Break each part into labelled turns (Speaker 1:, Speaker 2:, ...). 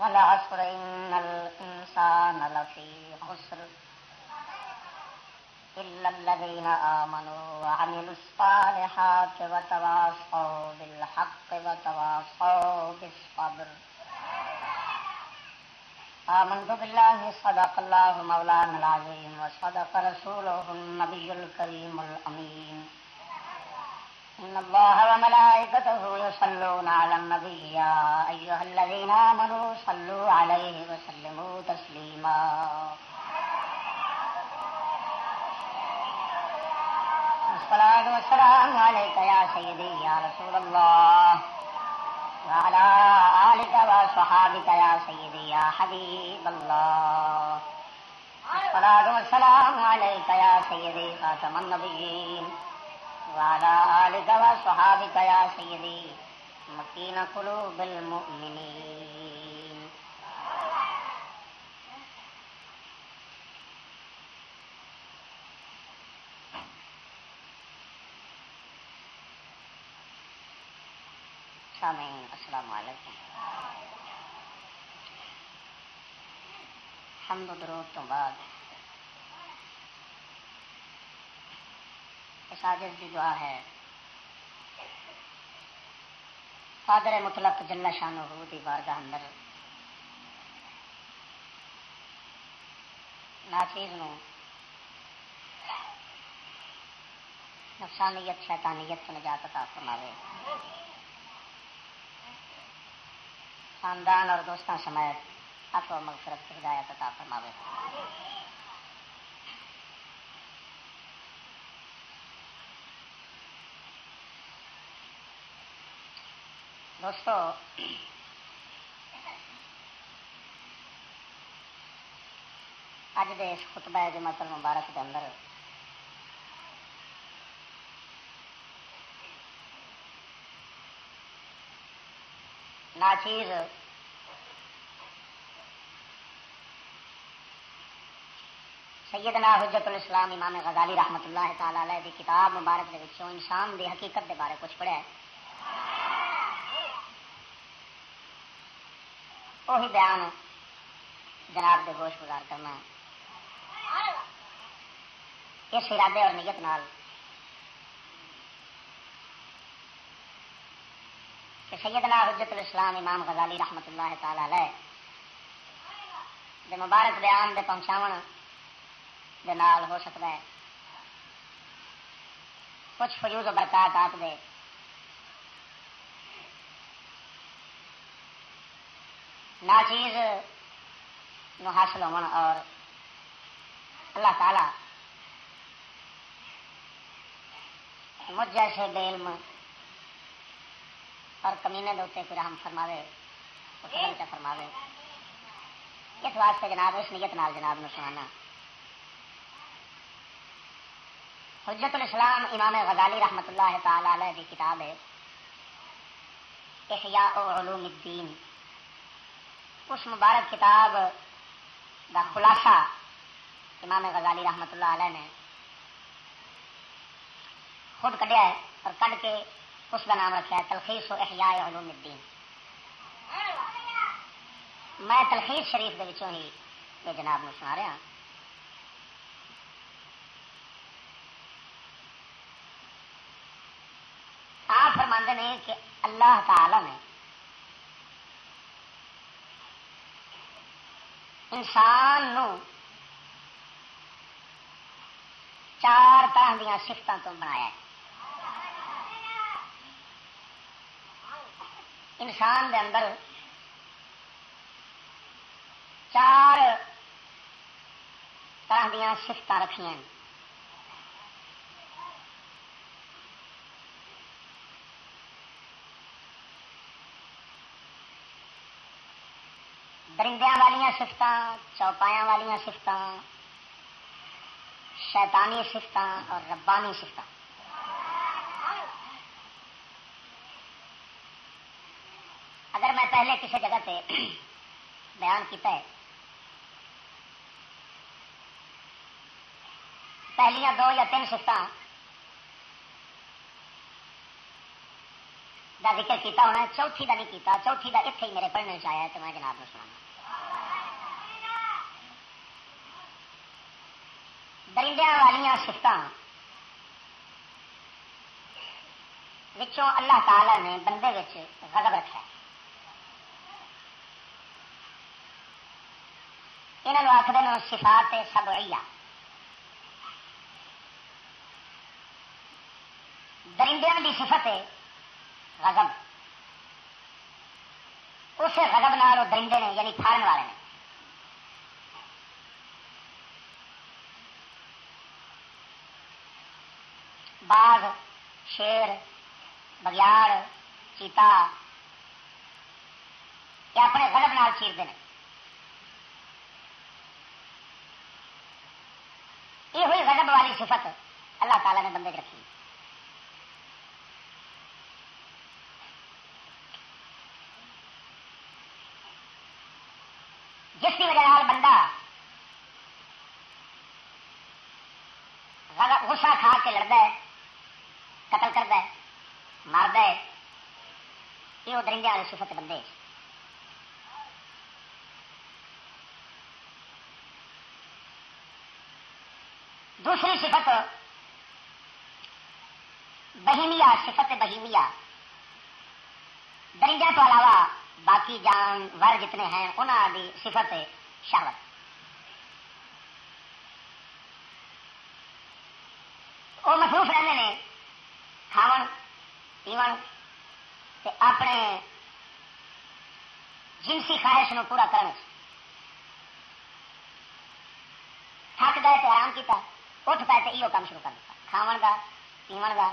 Speaker 1: والعصر إن الإنسان لفي خسر إلا الذين آمنوا وعملوا الصالحات وتواصوا بالحق وتواصوا بالصبر. آمنت بالله، صدق الله مولانا العظيم، وصدق رسوله النبي الكريم الأمين. إن الله وملائكته يصلون على النبي يا أيها الذين آمنوا صلوا عليه وسلموا تسليما. الصلاة والسلام عليك يا سيدي يا رسول الله وعلى آلك وصحابك يا سيدي يا حبيب الله. الصلاة والسلام عليك يا سيدي خاتم النبيين. وعلى آلك وصحابك يا سيدي مكين قلوب المؤمنين. سامعین السلام علیکم. حمد و درود تو بعد ساجد کی دعا ہے۔ فادر مطلق جل شان ہو دی بارگاہ اندر ناچیز نو نفسانیت، شیطانیت سے نجات عطا فرماوے۔ خاندان اور دوستوں سمیت اف و مغفرت کی ہدایت عطا فرماوے۔ دوستو اج دے اس خطبہ جماعت المبارک دے اندر ناچیز سیدنا حجت الاسلام امام غزالی رحمت اللہ تعالی علیہ دی کتاب مبارک دے وچوں انسان دی حقیقت دے بارے کچھ پڑھیا ہے وہی بیان جناب دے گوش گزار کرنا اس ارادے اور نیت نال۔ کہ سیدنا حجت الاسلام امام غزالی رحمت اللہ تعالی علیہ دے مبارک بیان دے پہنچاون دے نال ہو سکتا ہے۔ کچھ فجوز و برکات آپ دے ناچیز، نو حاصل ہون اور اللہ تعالی مجھ جیسے بے علم اور کمینے دوتے پھر ہم فرماوے کا فرماوے۔ اس واسطے جناب، اس نیت نال جناب نو سنانا۔ حجت الاسلام امام غزالی رحمت اللہ تعالی علیہ کی کتاب ہے، احیاء علوم الدین۔ اس مبارک کتاب دا خلاصہ امام غزالی رحمت اللہ علیہ نے خود کڈیا ہے اور کڈ کے اس کا نام رکھا ہے، تلخیص و احیاء علوم الدین۔ میں تلخیص شریف دے وچوں ہی یہ جناب نو سنا رہا ہاں۔ آپ فرماندے نے کہ اللہ تعالی نے انسان نو چار طرح دیا سفتوں تو بنایا ہے انسان دے اندر چار طرح دیا سفت رکھیا
Speaker 2: درندیاں والیاں سفت چوپایا والیاں سفت شیطانی سفت اور ربانی سفت اگر میں پہلے کسی جگہ پہ بیان کیتا ہے، پہلیاں دو یا تین سفت دا ذکر کیتا ہونا چوتھی دا نہیں کیتا، چوتھی دا اتنے ہی میرے پڑھنے سے تو میں جناب نے سنا درندیا والیا سفت اللہ تعالی نے بندے غضب رکھا یہاں آخر سفات سب درندیا کی سفت غضب اس غضب نال وہ درندے نے یعنی کھان والے نے باغ، شیر، بگیاڑ، چیتا۔ یہ اپنے غضب نال چیرتے ہیں۔ یہ ہوئی غضب والی صفت اللہ تعالی نے بندے رکھی۔ جس کی وجہ بندہ غصہ کھا کے لڑتا ہے قتل کرتا ہے مارد ہے یہ وہ درندے والے سفت بندے۔ دوسری صفت، بہیمیا صفت بہیمیا۔ درندے تو علاوہ باقی جانور جتنے ہیں انہوں کی صفت شہوت۔ وہ مصروف رہتے ہیں کھاو پیو اپنے جنسی خواہش نو پورا کرنے تھک گئے تو آرام کیا اٹھ پائے تو یہ کام شروع کر دیا کھاو کا پیو کا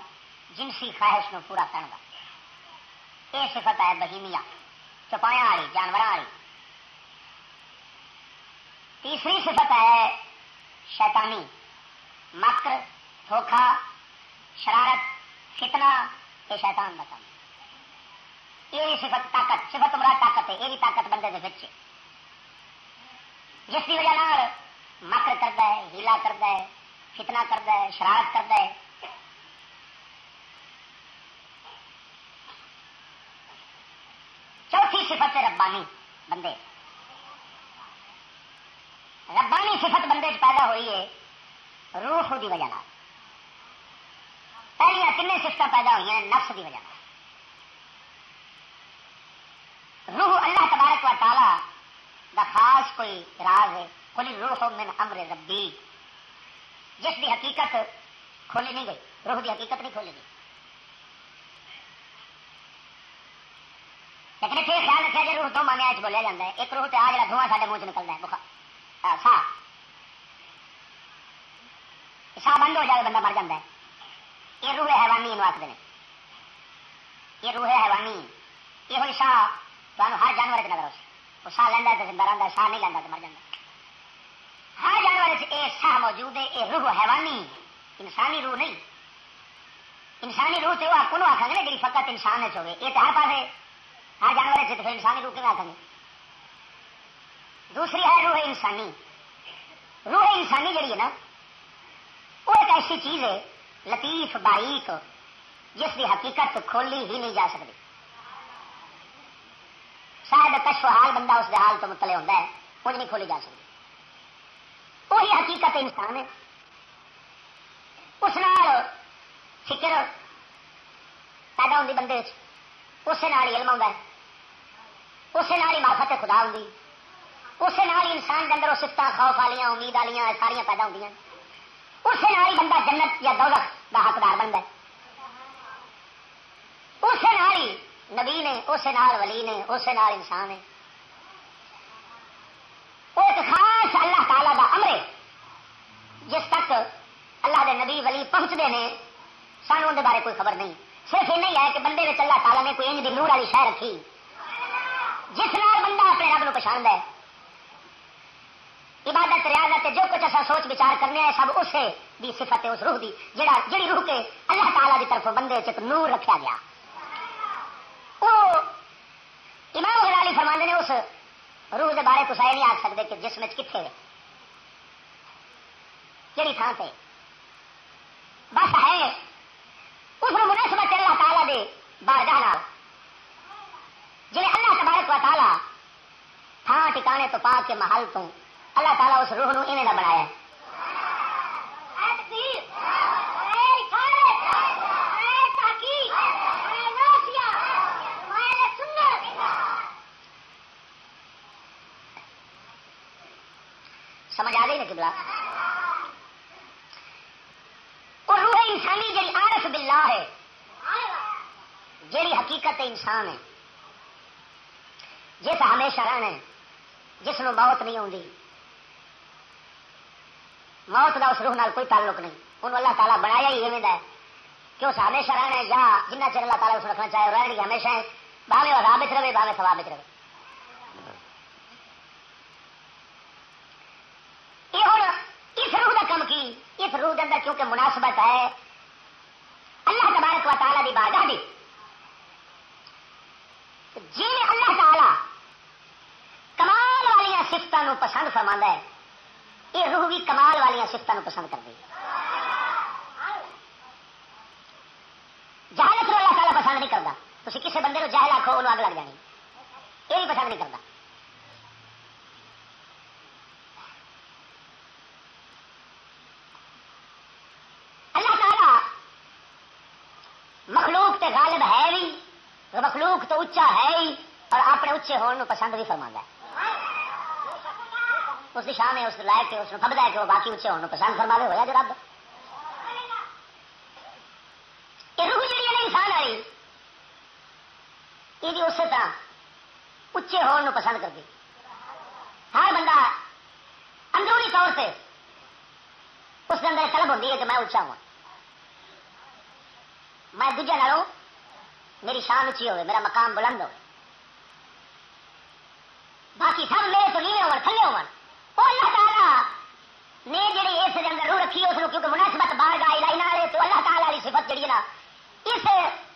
Speaker 2: جنسی خواہش نو پورا کرنے کا یہ صفت ہے بہیمیا چپایا والی جانور والی تیسری صفت ہے شیطانی مکر دھوکھا شرارت فتنا یہ شیطان کا کام یہ صفت طاقت، صفت مراد طاقت ہے، یہ بھی طاقت بندے کے بچے۔ جس کی وجہ مکر کرتا ہے، ہیلا کرتا ہے فتنا کرتا ہے، شرارت کرتا ہے۔ چوتھی صفت ہے ربانی بندے۔ ربانی صفت بندے پیدا ہوئی ہے روح کی وجہ پہلے تین سفت پیدا ہوئی ہیں نفس کی وجہ روح اللہ تبارک و تعالی دا خاص کوئی راز ہے کھلی روح من امر ربی۔ جس کی حقیقت کھولی نہیں گئی، روح کی حقیقت نہیں کھولی گئی۔ لیکن اتنے خیال رکھا جی روح دو مانے بولیا جاتا ہے۔ ایک روح تو آ جا دھواں سارے منہ چ نکلتا ہے سا سا بند ہو جائے بندہ مر جاتا ہے۔ یہ روح حیوانی آخر یہ روح حیوانی یہ ہوئی سا تمہیں ہر جانور نظر وہ سا لینا تو زندہ رہتا سا نہیں لینا تو مر جاتا ہر جانور یہ سا موجود ہے یہ روح حیوانی انسانی روح نہیں انسانی روح تو وہ کو آخر گے جی فقط انسان ہوگی یہ تو ہر پاس ہر جانور سے تو پھر انسانی روح کیوں آخر دوسری ہے روح انسانی روح انسانی جڑی ہے نا وہ ایک ایسی چیز ہے لطیف باریک جس کی حقیقت کھولی ہی نہیں جا سکتی۔ شاید کشف حال بندہ اس حال تو متلے ہوتا ہے، کچھ نہیں کھولی جا سکتی۔ وہی حقیقت انسان ہے۔ اس نال فکر پیدا ہوتی بندے اس علم آتا ہے۔ اسے نال ہی مافت خدا ہوں اسے نال انسان کے اندر وہ سفت خوف والی امید والی ساریا پیدا ہوں اسے نال ہی بندہ جنت یا دولت کا حقدار بنتا ہے۔ اسے نال ہی نبی نے اسے نال ولی نے اسے نال انسان ہے وہ ایک خاص اللہ تعالی کا امر جس تک اللہ دے نبی ولی پہنچتے ہیں، سانو ان بارے کوئی خبر نہیں۔ صرف یہ نہیں ہے کہ بندے میں اللہ تعالیٰ نے کوئی انج دی نور والی شہ رکھی۔ جس نال بندہ اپنے رب نو پچھاند ہے عبادت، ریاضت، جو کچھ اصا سوچ بچار کرنے ہیں، سب اسے دی صفت ہے اس روح دی جڑا جڑی روح کے اللہ تعالیٰ کی طرف بندے ایک نور رکھا گیا۔ وہ امام غزالی فرماندے نے اس روح کے بارے کچھ یہ نہیں آ سکتے کہ جسم کتنے کہڑی تھان سے بس ہے، اس مناسبت اللہ تعالیٰ دے بارگاہ جی اللہ تبارک و تعالیٰ تھان ٹکانے تو پا کے محل تو اللہ تعالیٰ اس روح نو ایویں کا بنایا سمجھ آ گئی نا کبلا اور روح انسانی جی عارف باللہ ہے جیڑی حقیقت انسان ہے۔ جس ہمیشہ رہنا ہے، جس نو موت نہیں آتی موت کا اس روح نال کوئی تعلق نہیں۔ انہوں اللہ تعالیٰ بنایا ہی ایویں ہے۔ کہ اس ہمیشہ رہنا ہے یا جنہ چر اللہ تعالیٰ اس رکھنا چاہے رہنے کی ہمیشہ ہے باوے اور رابط رہے باوے ثوابت رہے۔ یہ ہوں اس روح کا کم کی، اس روح کے اندر کیونکہ مناسبت ہے، اللہ تبارک و تعالیٰ کی بادہ دی۔ جی اللہ تعالیٰ کمال والی سفتوں پسند فرما ہے یہ روح بھی کمال والی سفتوں پسند کر دی جہالت اللہ تعالیٰ پسند نہیں کرتا تھی کسی بندے کو جہل آخو انہوں اگ لگ جانی۔ یہ بھی پسند نہیں کرتا اللہ تعالیٰ مخلوق تے غالب ہے بھی مخلوق تو اچا ہے ہی اور اپنے اچے ہونے پسند بھی فرما ہے۔ اس کی شام ہے، اس لائق کے اس فبدا ہے کہ وہ باقی اچے ہونے پسند فرما ہوا جو رب یہ روح جی انسان آئی یہ اسی طرح اچے ہونے پسند کرتی ہر بندہ اندرونی طور سے اس کے اندر طلب ہوتی ہے کہ میں اچا ہوں۔ میں دوجے نالوں میری شان اچھی ہوئے، میرا مقام بلند ہو باقی سب میرے تو نیوے ہو تھلے ہو اللہ تعالیٰ نے جڑی اس اندر روح رکھی اس کیونکہ مناسبت باہر گاہ تو اللہ تعالیٰ والی صفت جڑی نا، اس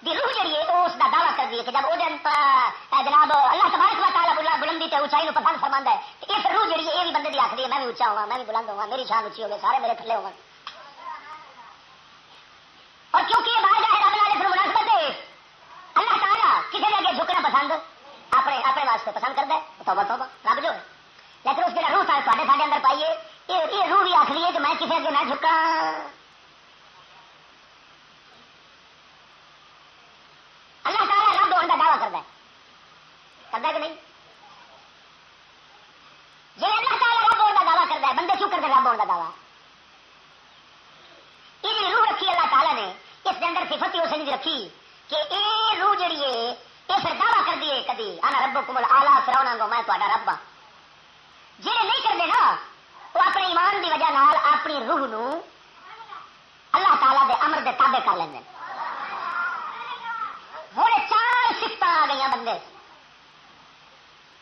Speaker 2: دی روح جڑی ہے اس دعویٰ کر دی کہ جب وہ جناب، اللہ تبارک و تعالیٰ بلندی تے اونچائی پسند ہے اس روح جڑی ہے، یہ بھی بندے آخری ہے، میں بھی اونچا ہوا میں بھی بلند ہوا میری شان اچھی ہوگی، سارے میرے تھلے ہو اور کیونکہ یہ باہر مناسبت ہے۔ اللہ تعالیٰ کسی نے اگے جھکنا پسند، اپنے اپنے واسطے پسند کرتا ہے توبہ توبہ رب جو ہے لیکن اس ساڈے سارے اندر پائیے، یہ روح بھی آخری ہے کہ میں کسی اگے نہ جھکا اللہ تعالیٰ رب ہونے کا دعویٰ کرتا ہے کرتا کہ نہیں جی اللہ تعالیٰ رب ہونے کا دعویٰ کرتا ہے بندے کیوں کرتے رب ہونے کا دعویٰ یہ روح رکھی اللہ تعالیٰ نے اس کے اندر صفت ہی اسے نہیں رکھی کہ یہ روح جڑی ہے یہ پھر دعویٰ کر دیے کدی آنا رب کمل آلہ فراؤنا گو میں تا رب ہاں جی نہیں کرتے نا وہ اپنے ایمان دی وجہ نال اپنی روح نو اللہ تعالیٰ دے امر دے تابے کر لیں ہوں چار سفت آ گئی بندے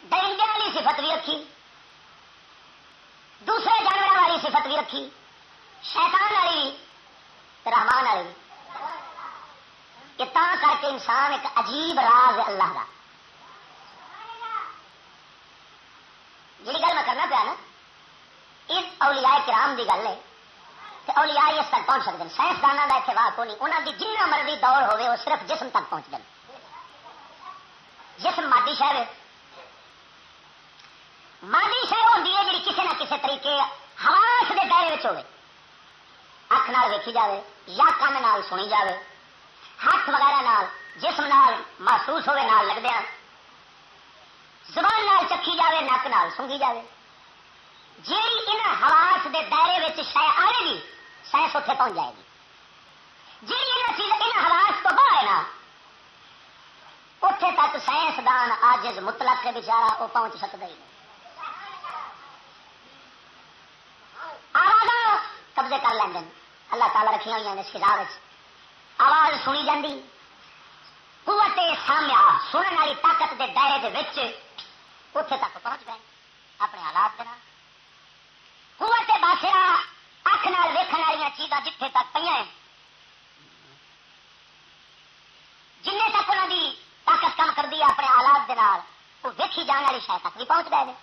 Speaker 2: درندے والی صفت بھی رکھی دوسرے جانور والی صفت بھی رکھی شیطان والی رحمان والی کہ تا کر کے انسان ایک عجیب راز ہے اللہ کا۔ جی گل میں کرنا پیا نا، اس اولیاء کرام دی گل ہے کہ اولیاء اس تک پہنچ سکتے ہیں۔ سائنسدانوں کا اتنے واقع نہیں انہوں کی جنہ مرضی دور ہوگی وہ صرف جسم تک پہنچ گئے جسم مادی شہر مادی شہر ہوتی ہے جی کسی نہ کسی طریقے حواس کے دائرے ہوئے۔ اکھ نال ویکھی جائے یا کن نال سنی جائے ہاتھ وغیرہ نال جسم نال محسوس ہوئے نال لگدیا زبان نال چکھی جاوے، نک نال سونگی جاوے۔ جیڑی ان حواس دے دائرے شہ آئے گی سائنس اتنے پہنچ جائے گی۔ جیڑی ان چیز ان حواس تو باہر نا اتے تک سائنسدان آج مطلق کے بچارا وہ پہنچ سکتا ہی نہیں۔ آواز قبضے کر لیں اللہ تعالیٰ رکھی ہوئی ہیں سزا آواز سنی جاتی قوت سامیا سننے والی طاقت کے دائرے کے اتے تک پہنچ گئے اپنے حالات کے قوت باسرا اکھ نال ویکن والی چیزاں جتھے تک پہ جن تک انہوں کی طاقت کم کر دی اپنے حالات کے وہ ویکھی جان والی شاید تک بھی پہنچ گئے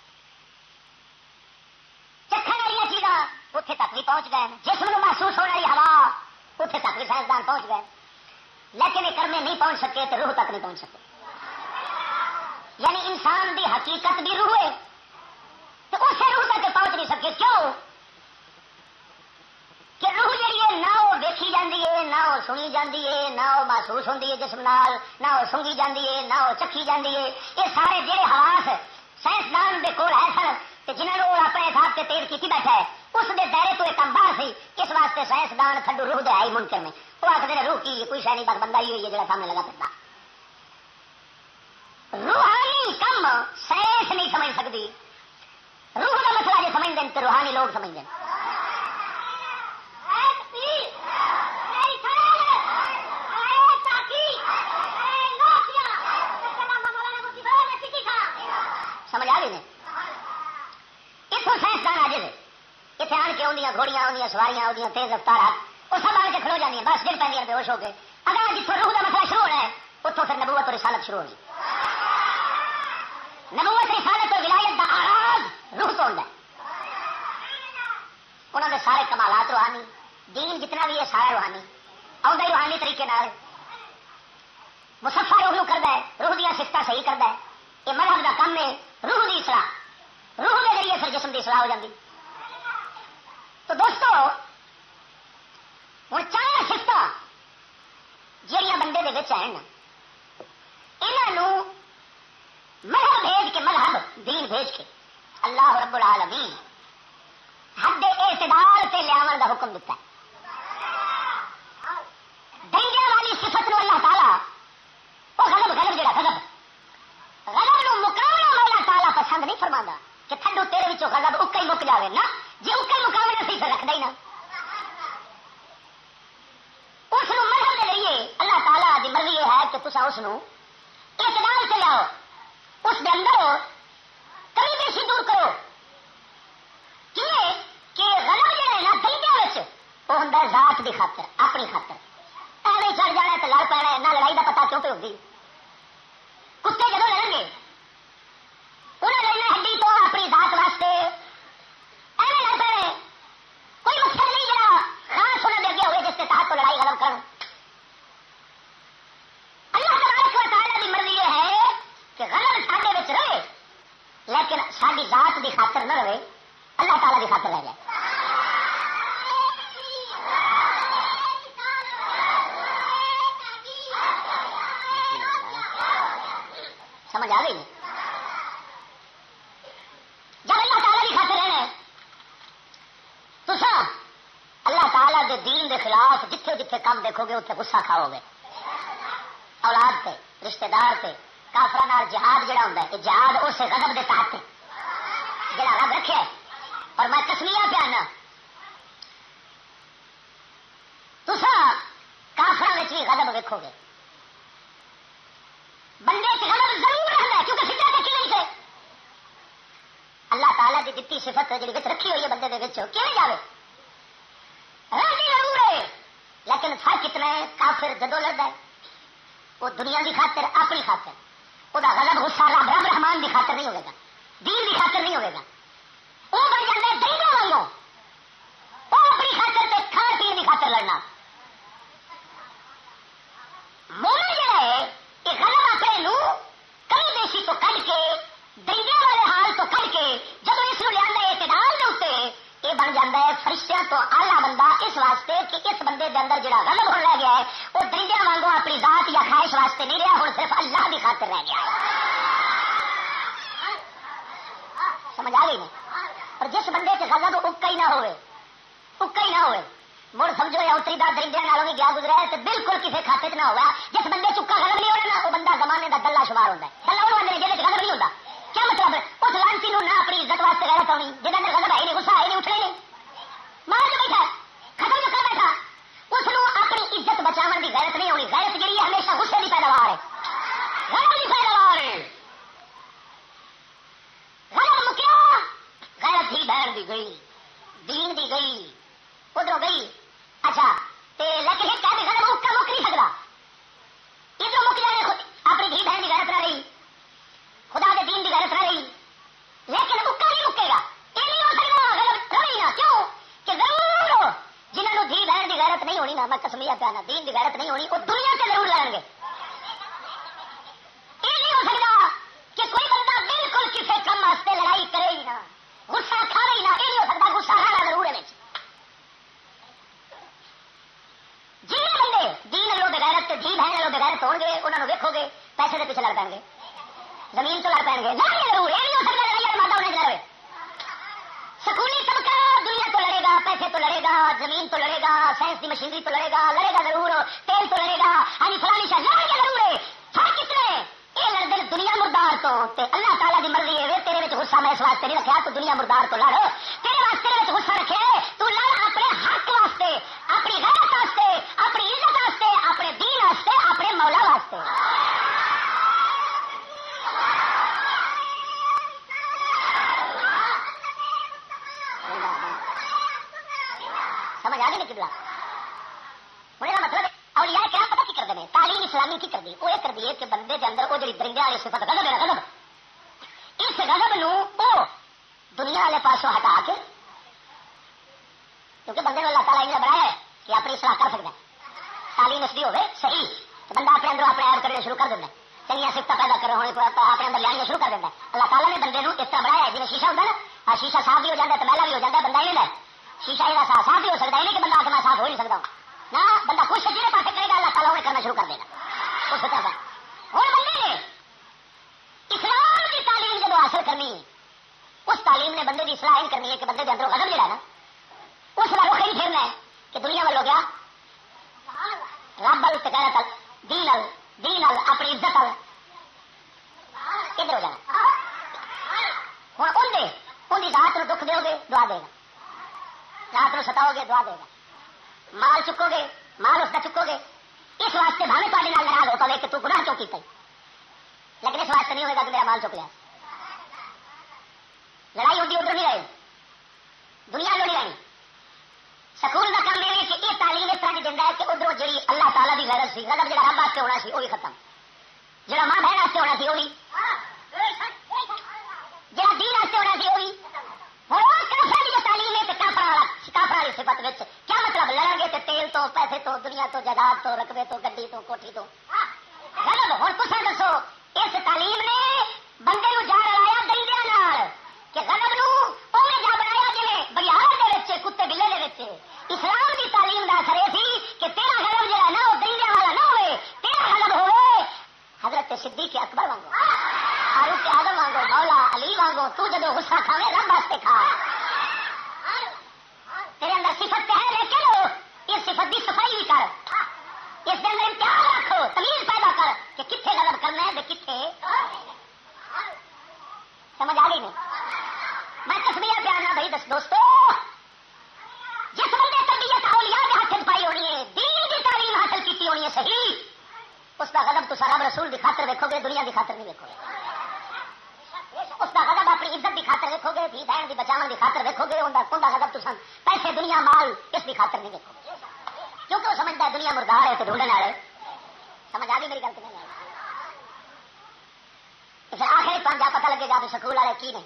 Speaker 2: چکھن والی چیزاں اتنے تک بھی پہنچ گئے جسم محسوس ہونے والی ہوا اتنے تک بھی سائنسدان پہنچ گئے۔ لیکن یہ کرنے نہیں پہنچ سکے تو روح تک نہیں پہنچ سکے۔ یعنی انسان دی حقیقت بھی روح ہے، تو اسے روح تک پہنچ نہیں سکے۔ کیوں؟ کہ روح جی ہے، نہ وہ دیکھی جاتی ہے، نہ وہ سنی جاتی ہے، نہ وہ محسوس ہوتی ہے جسم نال، نہ وہ سنگی جاتی ہے، نہ وہ چکھی جاتی ہے۔ یہ سارے جہے حواس سائنسدان کے کول ہے سر جنہوں نے وہ اپنے حساب سے تیز کی بیٹھا ہے، اس دے دائرے تو ایک باہر سی، اس واسطے سائنسدان تھڈو روح دے آئی منکر میں وہ آخر روح کی کوئی شہ نہیں، بس بندہ ہی ہوئی ہے جڑا سامنے لگا پڑتا روحانی کم سائنس نہیں سمجھ سکتی۔ روح کا مسئلہ جی سمجھ دیں تو روحانی لوگ سمجھ دیں سمجھ آ گئی نے؟ اتوں سائنسدان آ جائے اتنے آن کے آدی گھوڑیاں آدی سواریاں آدی تیز رفتار وہ سب آ کے کھلو جاتی بس دل پہ بے ہوش ہو گئے۔ اگر جتوں روح کا مسئلہ شروع ہونا ہے اتوں پھر نبوت اور رسالت شروع ہوگی۔ نبوت، رسالت اور ولایت کا آغاز روح تو ہوتا ہے۔ انہوں نے سارے کمالات روحانی، دین جتنا بھی ہے سارا روحانی آؤں روحانی طریقے نال مسفا روح نو کرتا ہے، روح دیا سفت صحیح کرتا ہے۔ یہ مذہب کا کام ہے روح کی سلاح روح کے ذریعے پھر جسم کی سلاح ہو جاتی تو دوستو ہوں چار سفت جہیا بندے کے ہیں یہاں مذہب بھیج کے مذہب دین بھیج کے اللہ رب العالمین حد اعتدال سے لیا کا حکم دیتا ہے۔ دنگے والی صفت نو اللہ تعالی وہ غلط غلط جڑا غلط غلط نو مقابلہ والا تعالی پسند نہیں فرما کہ تھنڈو تیرے بچوں غلط اکا ہی مک جائے نا۔ جی اکا ہی مقابلہ صحیح سے رکھتا ہی نا اس مذہب کے ذریعے اللہ تعالیٰ کی مرضی یہ ہے کہ تصا اس اعتدال سے لاؤ اس کے اندر کمی بیشی دور کرو۔ کہ غلط جہے نا دلیا وہ ہوں ذات کی خاطر، اپنی خاطر۔ ایویں چڑھ جانا تو لڑ پینا نہ لڑائی کا پتا کیوں پہ ہوگی کتے جدو لڑیں گے انہیں لڑنا ہڈی تو اپنی ذات واسطے۔ ایویں لڑ پینے کوئی مقصد نہیں جڑا خاص ہونے دے ہوئے جس کے تحت تو لڑائی ختم کر اللہ تبارک و تعالی کی مرضی یہ ہے کہ غلط سارے رہے لیکن ساری ذات کی خاطر نہ رہے اللہ تعالیٰ کی خاطر رہ جائے۔ سمجھ آ گئی؟ جب اللہ تعالیٰ کی خاطر رہنا تو اللہ تعالیٰ کے دین کے خلاف جتھے جتھے کام دیکھو گے اتنے گسا کھاؤ گے۔ اولاد سے رشتے دار سے کافر جہاد جہاں ہوتا ہے جہاد اس غضب کے تحت جہاں رب رکھے اور میں کسمیا پہ آنا تسا کافر بھی غضب ویکو گے۔ بندے غضب ضرور رہنا کیونکہ فکر دیکھی نہیں سے اللہ تعالیٰ کی دتی صفت جی رکھی ہوئی ہے بندے کے کیوں جائے ضرور ہے لیکن فرق کتنا ہے، کافر جدو لڑتا ہے، وہ دنیا کی خاطر، اپنی خاطر۔ وہ غلط غصہ رب رب رحمان کی خاطر نہیں ہوگا دین کی خاطر نہیں ہوگا وہ بن جاتے دہیوں والوں وہ اپنی خاطر سے کھان پینے کی خاطر لڑنا۔ مولا جڑا ہے، یہ غلط اپنے کئی دیشی تو کٹ کے دئیے والے حال تو کٹ کے جب اس لیا اعتدال کے اتنے یہ بن جاتا ہے فرشتوں تو آلہ بندہ اس واسطے کہ اس بندے کے اندر جڑا غلط ہونے لگ گیا ہے وہ دریا وانگوں اپنی ذات یا خواہش واسطے نہیں رہا ہوں صرف اللہ کی خاطر رہ گیا سمجھ آ گئی نہیں اور جس بندے سے غلط اکا ہی نہ ہوئے اکا ہی نہ ہوئے مڑ سمجھو یا اتری دار درندے نالوں بھی گیا گزرا ہے تو بالکل کسی کھاتے نہ ہوا جس بندے چکا غلط نہیں ہونا وہ بندہ زمانے کا گلا شمار ہوتا ہے گلا وہ بندے جہاں غلط نہیں ہوتا کیا مطلب اس لانسی نہ اپنی عزت واسطے غیرت آنی جہاں اندر غضب ہے نہیں غصہ ہے نہیں اٹھے نہیں مارا جو بیٹھا ختم جو کر بیٹھا اس اپنی عزت بچاؤ کی غیرت نہیں ہونی غیرت جی ہمیشہ غصے کی پیداوار ہے پیداوار ہے غیرت ہی بہن دی گئی دین دی گئی ادھر گئی اچھا تے لیکن ایک کہہ دے غلط مکا مک نہیں سکتا ادھر مک جانے اپنی دھی بہن کی غیرت نہ رہی لیکن مکہ نہیں مکے گا یہ نہیں ہو سکتا رہی نا کیوں کہ ضرور جنہوں نے دھی بہن کی غیرت نہیں ہونی نا میں کسمیا پیا دین کی غیرت نہیں ہونی وہ دنیا سے ضرور لڑیں گے یہ نہیں ہو سکتا کہ کوئی بندہ بالکل کسی کم واسطے لڑائی کرے ہی نہ غصہ کھا رہی نہ یہ نہیں ہو سکتا غصہ کھانا ضرور ہے جی بندے دین لو بغیرت جی بہن لو بغیرت ہو گے انہوں نے ویکو گے پیسے کے پیچھے لڑ پیں گے زمین تو لڑ پیں گے لڑ ضرور یہ نہیں ہو سکتا لڑائی ماتا ہونے لڑے سکولی طبقہ دنیا تو لڑے گا، پیسے تو لڑے گا، زمین تو لڑے گا، سائنس کی مشینری تو لڑے گا لڑے گا ضرور، تیل تو لڑے گا، ہری فلانی شاہ، لڑے گا ضرور ہے کس نے؟ یہ لڑتے دنیا مردار تو، تے اللہ تعالیٰ کی مرضی ہے تیرے غصہ، میں اس واسطے نہیں رکھا تو دنیا مردار تو لڑ، تیرے واسطے غصہ رکھے تو لڑ اپنے حق واسطے اپنی غیرت واسطے اپنی عزت واسطے اپنے دین واسطے اپنے مولا واسطے سمجھ آ گئی نہیں کبلا میرا مطلب اولیاء کیا پتا کی کرتے ہیں تعلیم اسلامی کی کر دی وہ یہ کر دی کہ بندے کے اندر وہ جی درندے والے صفت غضب ہے غضب اس غضب نو وہ دنیا والے پاسوں ہٹا کے کیونکہ بندے اللہ تعالیٰ نے بنایا ہے کہ اپنی اصلاح کر سکتا ہے تعلیم اس کی ہوگی صحیح تو بندہ اپنے اندر اپنے ایپ کرنے شروع کر دینا چنیا سفت پیدا کر ہونے اپنے اندر لیا شروع کر دینا اللہ تعالیٰ نے بندے اس طرح بنایا ہے جی شیشہ ہوتا ہے نا شیشہ صاف بھی ہو جاتا ہے تو میلا بھی ہو جاتا ہے بندہ ہی نہیں شیشہ ساتھ صاف بھی ہو سکتا ہے یعنی کہ بندہ آخر ساتھ ہو نہیں سکتا نہ بندہ خوش ہے جہاں پاس کرے گا اللہ تعالیٰ کرنا شروع کر دے گا اس طرح ہوں بندے اسلام کی تعلیم جب حاصل کرنی اس تعلیم نے بندے کی اصلاح کرنی ہے کہ بندے کے اندر قدم جڑا نا اس کا رخ ہی پھرنا ہے کہ دنیا والوں گیا رب ال تل دین ال دین ال اپنی عزت ال ادھر ہو جانا ہوں ان ان کی رات دکھ دو گے دعا دے گا رات کو ستاؤ گے دعا دے گا مال چکو گے مال اس کا چکو گے اس واسطے بھاوے تے ناراض ہو پائے کہ تو گناہ چوکی پی لیکن اس واسطے نہیں ہوگا کہ میرا مال چک لیا لڑائی ہوتی ادھر نہیں رہے دنیا جو نہیں رہی سکول کا کام یہ ہے کہ یہ تعلیم اس طرح کی دینا ہے کہ ادھر جی اللہ تعالیٰ کی غرض سی غلط جہاں رب واسطے ہونا سی وہ بھی ختم جہاں ماں بہن واسطے ہونا سی وہ بھی جہاں دین واسطے ہونا سی وہ بھی ہوں کافر کی جو تعلیم ہے کافر والا کافر والی سفت میں کیا مطلب لڑیں گے تو تیل تو پیسے تو دنیا تو جائیداد تو رقبے تو گڈی تو کوٹھی تو غلط ہوں تصا دسو اس تعلیم نے بندے نو جا رلایا دندیا کہ غلط نو جا بنایا جی بگیار کے کتے بلے دے اسلام کی تعلیم کا اثر یہ سی کہ تیرا غلط جہا نہ ہو دندیا والا نہ ہوئے تیرا غلط ہوئے حضرت صدیق اکبر وانگو۔ فاروق آدم وانگو، مولا علی وانگو، تو جدو غصہ کھاوے، رب واسطے کھا۔ تیرے اندر صفت ہے، لیکن یہ صفت کی صفائی بھی کر۔ اس کے اندر امتحان رکھو تمیز پیدا کر کہ کتنے غلط کرنا ہے کتنے سمجھ آ گئی نہیں۔ میں تصویر پیارنا بھائی، دس دوستو جس بندے تربیت اولیاء کے ہاتھ پائی ہونی ہے دین کی تعلیم حاصل کی ہونی ہے صحیح اس کا غضب تو سارا رسول کی خاطر دیکھو گے، دنیا کی خاطر نہیں دیکھو گے۔ اس کا غضب اپنی عزت کی خاطر دیکھو گے بھی بہن کی بچاؤ کی خاطر دیکھو گے، ان کا غضب تو سن پیسے، دنیا، مال، اس کی خاطر نہیں دیکھو گے۔ کیونکہ وہ سمجھتا ہے دنیا مردار ہے تو ڈھونڈنے والے۔ سمجھ آ گئی میری گل نہیں آئی پھر آخر پانچ پتہ لگے گا تو سکول والے کی نہیں۔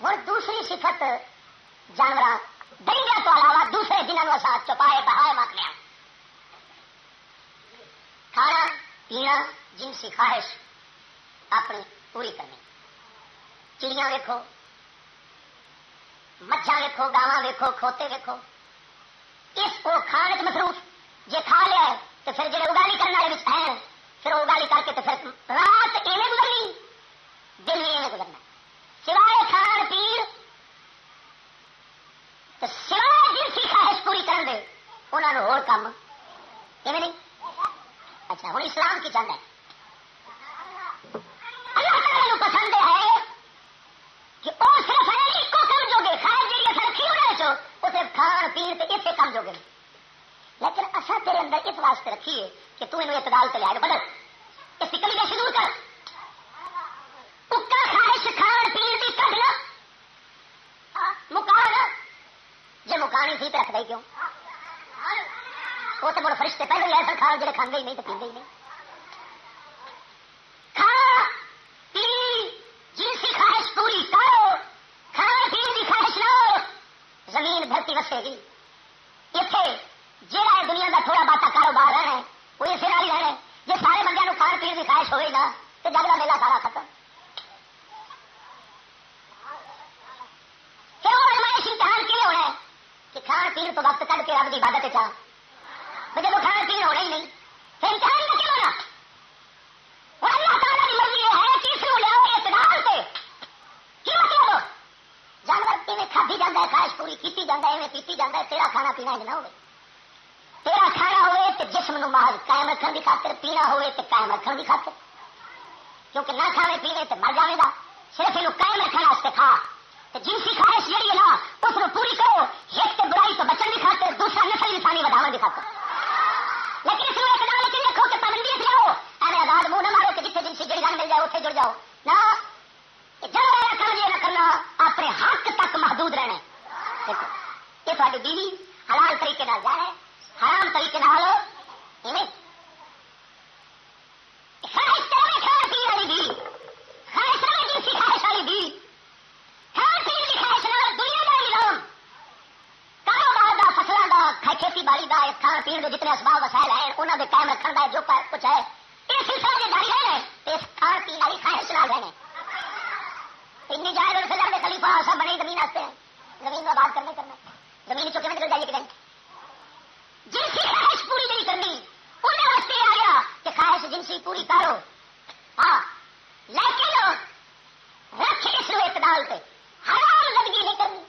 Speaker 2: اور دوسری صفت جانور دریا تو علاوہ دوسرے جنہوں ساتھ چپائے، بہائے مت لیا۔ کھانا، پینا جنسی خواہش اپنی پوری کرنی۔ چڑیاں ویکو مچھا ویکو گاواں ویکو کھوتے ویکو اس کو کھان مصروف جی کھا لیا تو پھر جی اگالی کرنے والے ہیں، پھر اگالی کر کے تو پھر رات ایویں گزرنی، دن بھی ایویں گزرنا۔ سوائے کھان پی تو سوائے جنسی خواہش پوری کر دے انہوں نے کام ایویں نہیں۔ پوچھنا ہوں، اسلام کی چند ہے۔ پسند ہے کہ وہ صرف کو سمجھو گے خیر جی چو کھان پیر اسے سمجھو گے لیکن تیرے اندر اس واسطے رکھیے کہ انہوں اعتدال لیا بدل اس کی کمی شروع کر۔ اکا خواہش، کھان پیر لو ہاں، مکان جی مکانی تھی تو رکھ دے کیوں؟ وہ تو مڑ فرشتے پہلے ایسا کھان جڑے کھانے ہی نہیں تو پیندے ہی نہیں۔ کھانا پی جنسی خواہش پوری کرو کھانا پینے کی خواہش لو زمین دھرتی وسے گی اتنے جہاں دنیا کا تھوڑا باتا کاروبار ہے وہ اسے نال ہی رہنا جی سارے بندے کھان پینے کی خواہش ہوئے نا تو جگ کا میلہ سارا ختم۔ کیوں رمائش امتحان کیوں ہونا ہے کہ کھان پی تو وقت کٹ کے رب کی عبادت چاہ جب کھان پی ہونا ہی نہیں۔ پھر امتحان کا کیوں ہونا اور اللہ تعالیٰ کی مرضی یہ ہے کہ اس کو لیا اعتدال سے۔ کیوں کیا مطلب جانور میں کھادی جاتا ہے، خواہش پوری کی جاتا ہے، ایویں پیتی جاتا ہے، تیرا کھانا پینا نہ ہوئے۔ تیرا کھانا ہوئے تو جسم نو محض قائم رکھنے کی خاطر پینا ہوئے تو قائم رکھنے کی خاطر۔ کیونکہ نہ کھاوے پینے تو مر جائے گا، صرف یہ قائم رکھنے واسطے کھا۔ جنسی خواہش جہی ہے نا، اس کو پوری کرو، ایک تو برائی تو بچن کی خاطر، دوسرا نسل انسانی بداو کی خاطر۔ لیکن اس ایک دام یقین رکھو کہ پابندی اس لیے ہو ایویں آزاد منہ نہ مارو کہ جتنے جنسی جڑی گل مل جائے اتنے جڑ جاؤ۔ نہ جب والا کام یہ نہ کرنا، اپنے حق تک محدود رہنا یہ تھوڑی بیوی حلال طریقے جا رہے حرام طریقے خواہش کھان پی والی بھی خواہش رہے جنسی خواہش والی بھی کھان پی کی خواہش نہ دنیا کا نظام کاروبار کا فصلوں کا کھیتی کھان پی کے جتنے اسباب وسائل ہیں انہوں نے قائم رکھنے کا جو کچھ ہے۔ یہ سلسلہ جو جاری ہے اس کھان پی والی خواہش نہ رہنے اتنی جائے سے زیادہ خلیفہ سب بنے زمین آستے ہیں زمین میں آباد کرنے کرنا۔ زمین چوکے میں نکل جائیے کہ جنسی خواہش پوری نہیں کرنی انہیں واسطے آ گیا کہ خواہش جنسی پوری کرو۔ ہاں لیکن رکھ اس اعتدال پہ حرام زندگی نہیں کرنی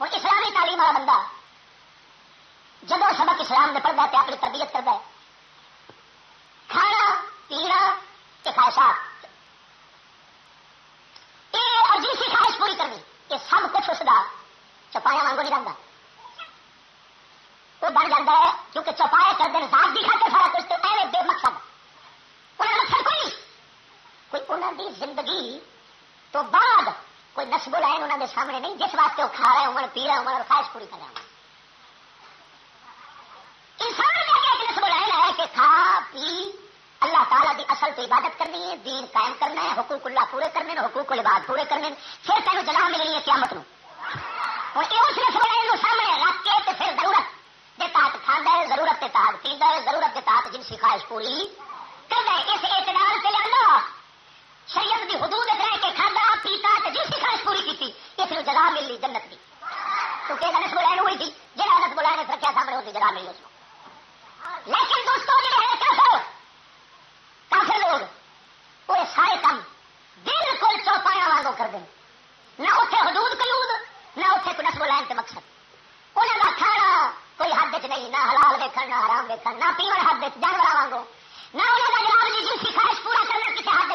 Speaker 2: وہ اسلامی تعلیم والا بندہ۔ جب سبق اسلام میں پڑھتا ہے اپنی تربیت کرتا ہے۔ کھانا، پینا کے خواہشات۔ یہ اور جنسی خواہش پوری کرنی یہ سب کچھ اس کا چپایا وانگو نہیں رہتا۔ وہ بن جاتا ہے کیونکہ چوپایا کر دیں ذات بھی کھاتے سارا کچھ تو ایویں بے مقصد۔ انہیں مقصد کوئی۔ کوئی انہوں کی زندگی تو بعد کوئی نسب لائن انہوں نے سامنے نہیں، جس واسطے وہ کھا رہے عمر پی رہے عمر خواہش پوری کر رہے ہیں۔ انسان کا کیا ایک نسب لائن ہے کہ کھا، پی۔ اللہ تعالیٰ کی اصل تو عبادت کرنی ہے، دین قائم کرنا ہے، حقوق اللہ پورے کرنے ہیں، حقوق العباد پورے کرنے پھر تینوں جگہ ملنی ہے قیامت نو۔ اور یہ اس نسب لائن سامنے رکھ کے تو پھر ضرورت کے تحت کھانا ہے، ضرورت کے تحت پیتا ہے، ضرورت کے تحت جنسی خواہش پوری۔ کرنا ہے، اس اعتدال سے لیا شریعت کی حدود رہ کے کھانا پیتا تو جنسی خواہش پوری کی اس نے جگہ مل لی، جنت کی کیونکہ نس بلائن ہوئی تھی جہاں نس بلائن رکھا سامنے ہوتی جگہ ملی اس کو۔ لیکن دوستوں جڑے ہیں کافر کافر لوگ وہ سارے کام بالکل چوپایا وانگو کر دیں۔ نہ اتنے حدود قیود، نہ اتنے کوئی نسب لائن کے مقصد۔ انہوں کا کھانا، کوئی حد چ نہیں، نہ حلال دیکھ نہ حرام دیکھ نہ پیون حد جانور وانگو۔ نہ انہوں کا جناب جی جنسی خواہش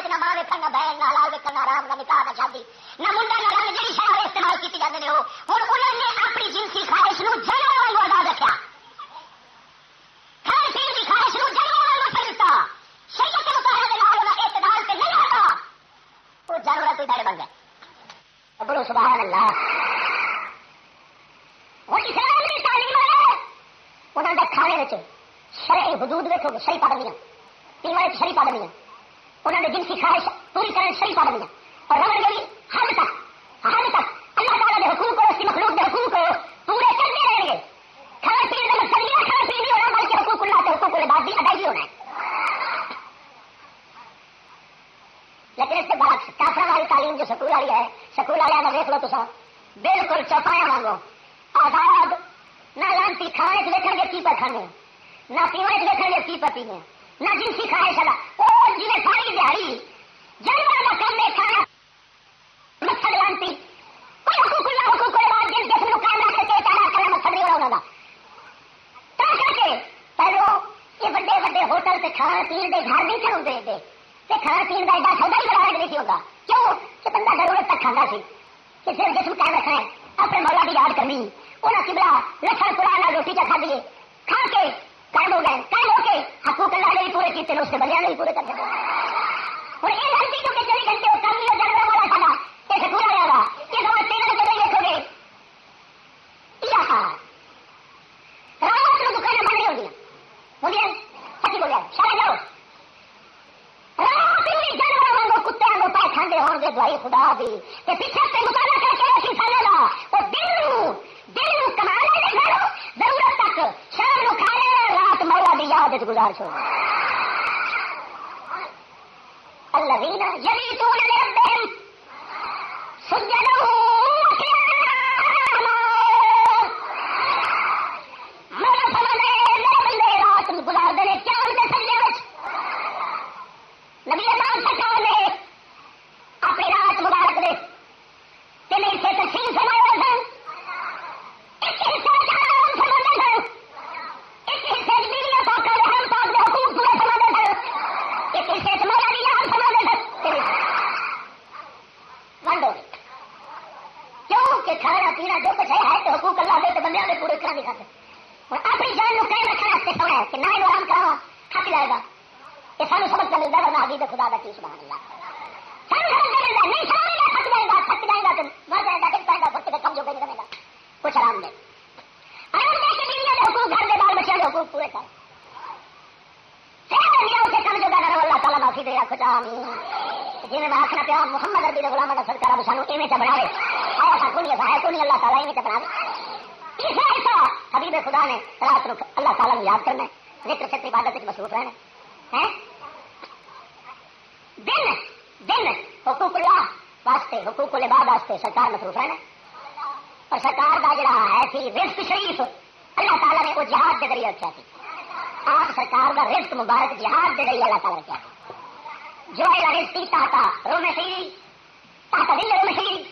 Speaker 2: پورا نہ ماں دیکھ نہ بہن، نہ حلال دیکھ نہ حرام نہ نکاح، نہ شادی، نہ منڈا، نہ رنگ جی شہر استعمال کی جاتے ہیں وہ۔ ہوں انہوں نے اپنی جنسی خواہش نو جانور وانگو آزاد رکھا کھان پین کی خواہش نو جانور وانگو سمجھتا شریعت مطالعہ کے نال انہوں اعتدال سے نہیں آتا وہ جانور کوئی ڈر بن گئے۔ بولو سبحان اللہ۔ وہ اسلام کی تعلیم ہے انہوں نے کھانے شرعی حدود دیکھو گے صحیح پابندیاں پینے شری پابندیاں انہوں نے جنسی خواہش پوری کرنے صحیح پابندیاں اور رمن گئی حد تک حد تک اللہ تعالیٰ کے حقوق کو اس کی مخلوق کے حقوق کو پورے کرتے رہیں گے کھانا پینے کا مقصد یہ کھانا پینے ہونا بلکہ حقوق اللہ کے حقوق کے بعد بھی ادائیگی ہونا ہے۔ لیکن اس کے بعد کافر والی تعلیم جو سکول والی ہے، سکول والے کا دیکھ لو تو بالکل چوپایا مانگو آزاد، نہ لانتی کھانے سے دیکھیں گے کی پر کھانے۔ نہ پینے سے دیکھیں گے کی پر پینے۔ نہ جنسی خواہش اللہ والا ساری کا کرنے کھانا لانتی کوئی حقوق اللہ، حقوق جن کام کے کرنا نہیں ہونا تا کر کے پہلو یہ بڑے بڑے ہوٹل سے گھر نہیں دے دے۔ ایڈا سودا ہی نہیں ہوگا۔ کیوں؟ کہ بندہ ضرورت تک کھانا سی۔ کہ صرف جسم قائم رکھنا ہے، اپنے مولا کی یاد کرنی۔ انہیں کبلا لسن پرانا روٹی چا کھا دیے کھا کے قائم ہو گئے قائم ہو کے لاکھوں کلاڑے بھی پورے کیتے اس کے بنیا نہیں پورے کرتے اور یہ غلطی کیونکہ چوبیس گھنٹے وہ کام نہیں جڑ رہا کھانا یہ سکون رہا یہ سمجھ تین کے نہیں دیکھو گے کیا تھا رات کو دکانیں بند نہیں ہوتی۔ بولیے، سچی بولیا شاید جاؤ رات جانور کتے آگے پائے کھانے ہو گے دوائی خدا دی۔ پیچھے سے مطالعہ مولا دی یاد گزار چھوڑ الذين يبيتون لربهم سجدا بندے خدا نے رات کو اللہ تعالیٰ یاد کرنا ذکر فکر عبادت مصروف رہنا دن دن حقوق اللہ واسطے، حقوق العباد واسطے سرکار مصروف رہنا اور سرکار کا جڑا ہے سی رزق شریف، اللہ تعالیٰ نے وہ جہاد کے ذریعے رکھا آپ سرکار کا رسک مبارک جہاد کے ذریعے اللہ تعالیٰ رکھا جو ہے رزق تاتا رو میں سی تاتا دل رو میں سی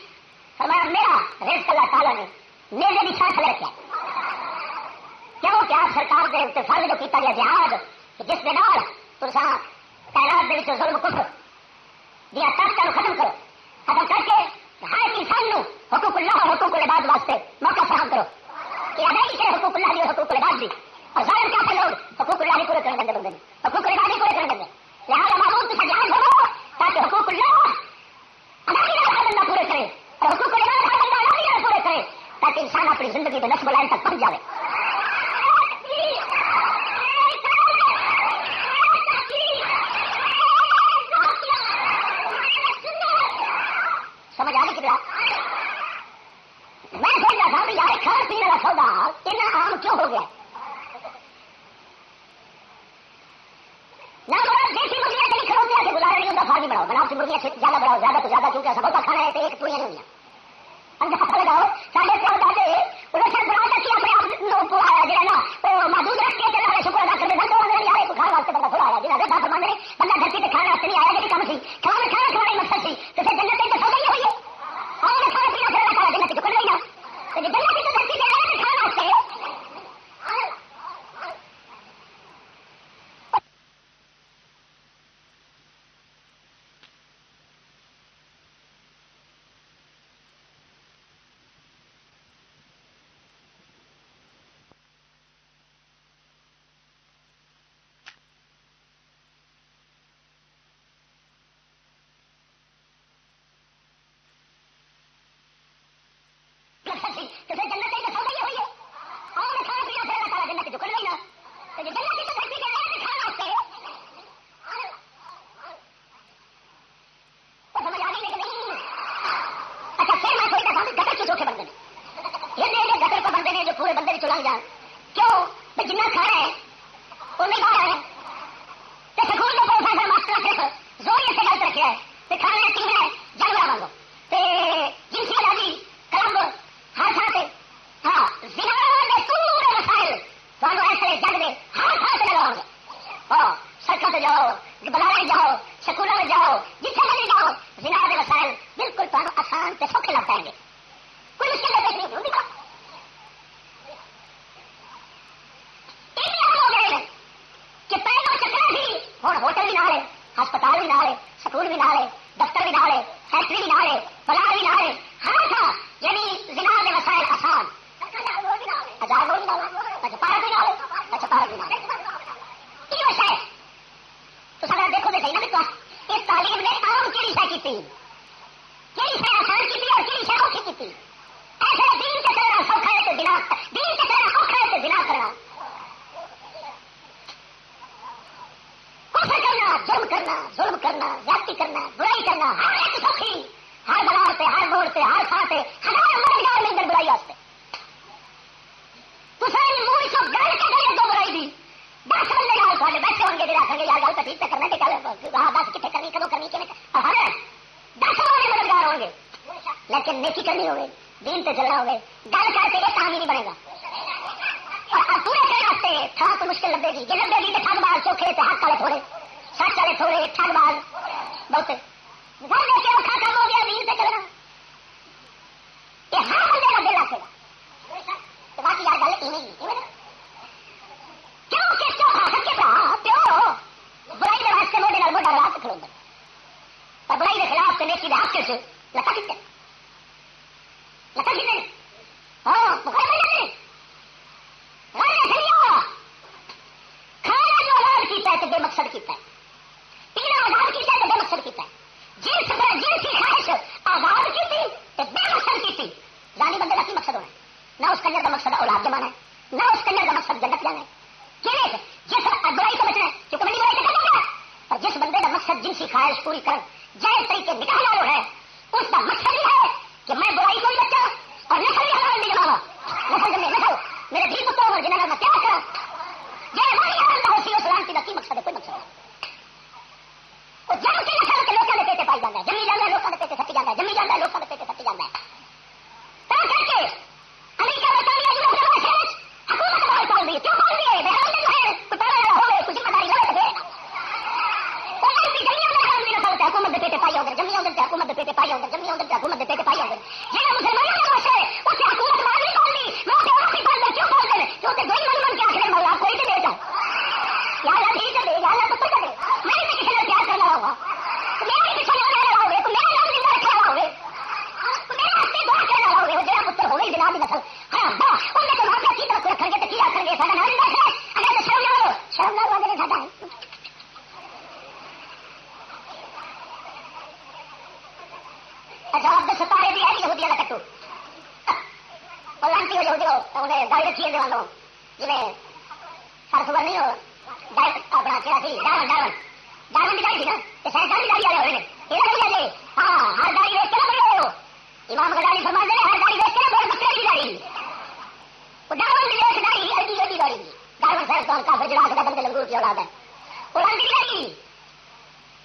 Speaker 2: فرمایا میرا رسک اللہ تعالیٰ نے میرے بھی ساتھ رکھا ہے کیوں کہ آپ سرکار کے اتنے فرض کیتا گیا جہاد جس کے نال تسا تعداد کے ظلم کچھ دیا تخت ختم کرو۔ ختم کر کے ہر ایک انسان نو حقوق اللہ اور حقوق العباد واسطے موقع فراہم کرو۔ کہ ادائی کرے حقوق اللہ دی حقوق العباد دی اور ظاہر کیا کر لوگ؟ حقوق اللہ بھی پورے کرنے دیں گے حقوق العباد بھی پورے کرنے دیں لہذا معلوم تو سجائے ہو تاکہ حقوق اللہ ادائی نہ بندہ پورے کرے اور حقوق العباد ہر بندہ اللہ پورے کرے تاکہ انسان اپنی زندگی میں نسب لائن تک پہنچ جائے۔ خدا اتنا عام کیوں ہو گیا؟ دیسی مرغیاں سے لکھا ہوگیا کہ بلا رہی ہوں فارمی بڑھاؤ بناؤ کی مرغیاں زیادہ بڑھاؤ زیادہ تو زیادہ کیونکہ سب کا کھانا ہے، ایک پوریاں نہیں اندازہ اپنے آپ پورا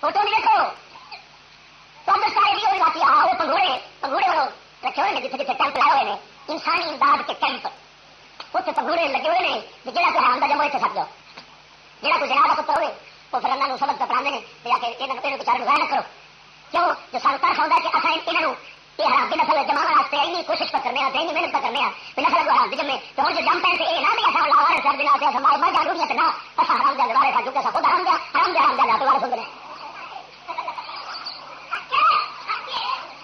Speaker 2: فوٹو میں دیکھو تو سارے لیے ہوئی جاتی ہے۔ وہ پگوڑے پگوڑے رکھے ہوئے جتنے جتنے کیمپ لائے ہوئے ہیں۔ انسانی امداد کے کیمپ اتنے پگوڑے لگے ہوئے ہیں۔ کہ جہاں کوئی حرام کا جمع اتنے سب جاؤ۔ جہاں کوئی جناب کا ہوئے، وہ پھر انہوں سبق پڑھا دیں یا کہ یہاں کو بچارے نہ کرو۔ کیوں؟ جو سارا ترس ہوتا ہے کہ اصل یہاں یہ حرام کی نسل جمع واسطے اینی کوشش پر کرنے دینی محنت پر کرنے بھی نسل کو حرام جمے تو ہوں جو جم پہ یہ نہ بھی اصل سر دن آتے ہیں ہمارے مر جا روڑیاں نہ اصل حرام جا لڑا رہے تھا جو سب خود حرام جا حرام جا حرام جا جاتے وارے سن رہے ہیں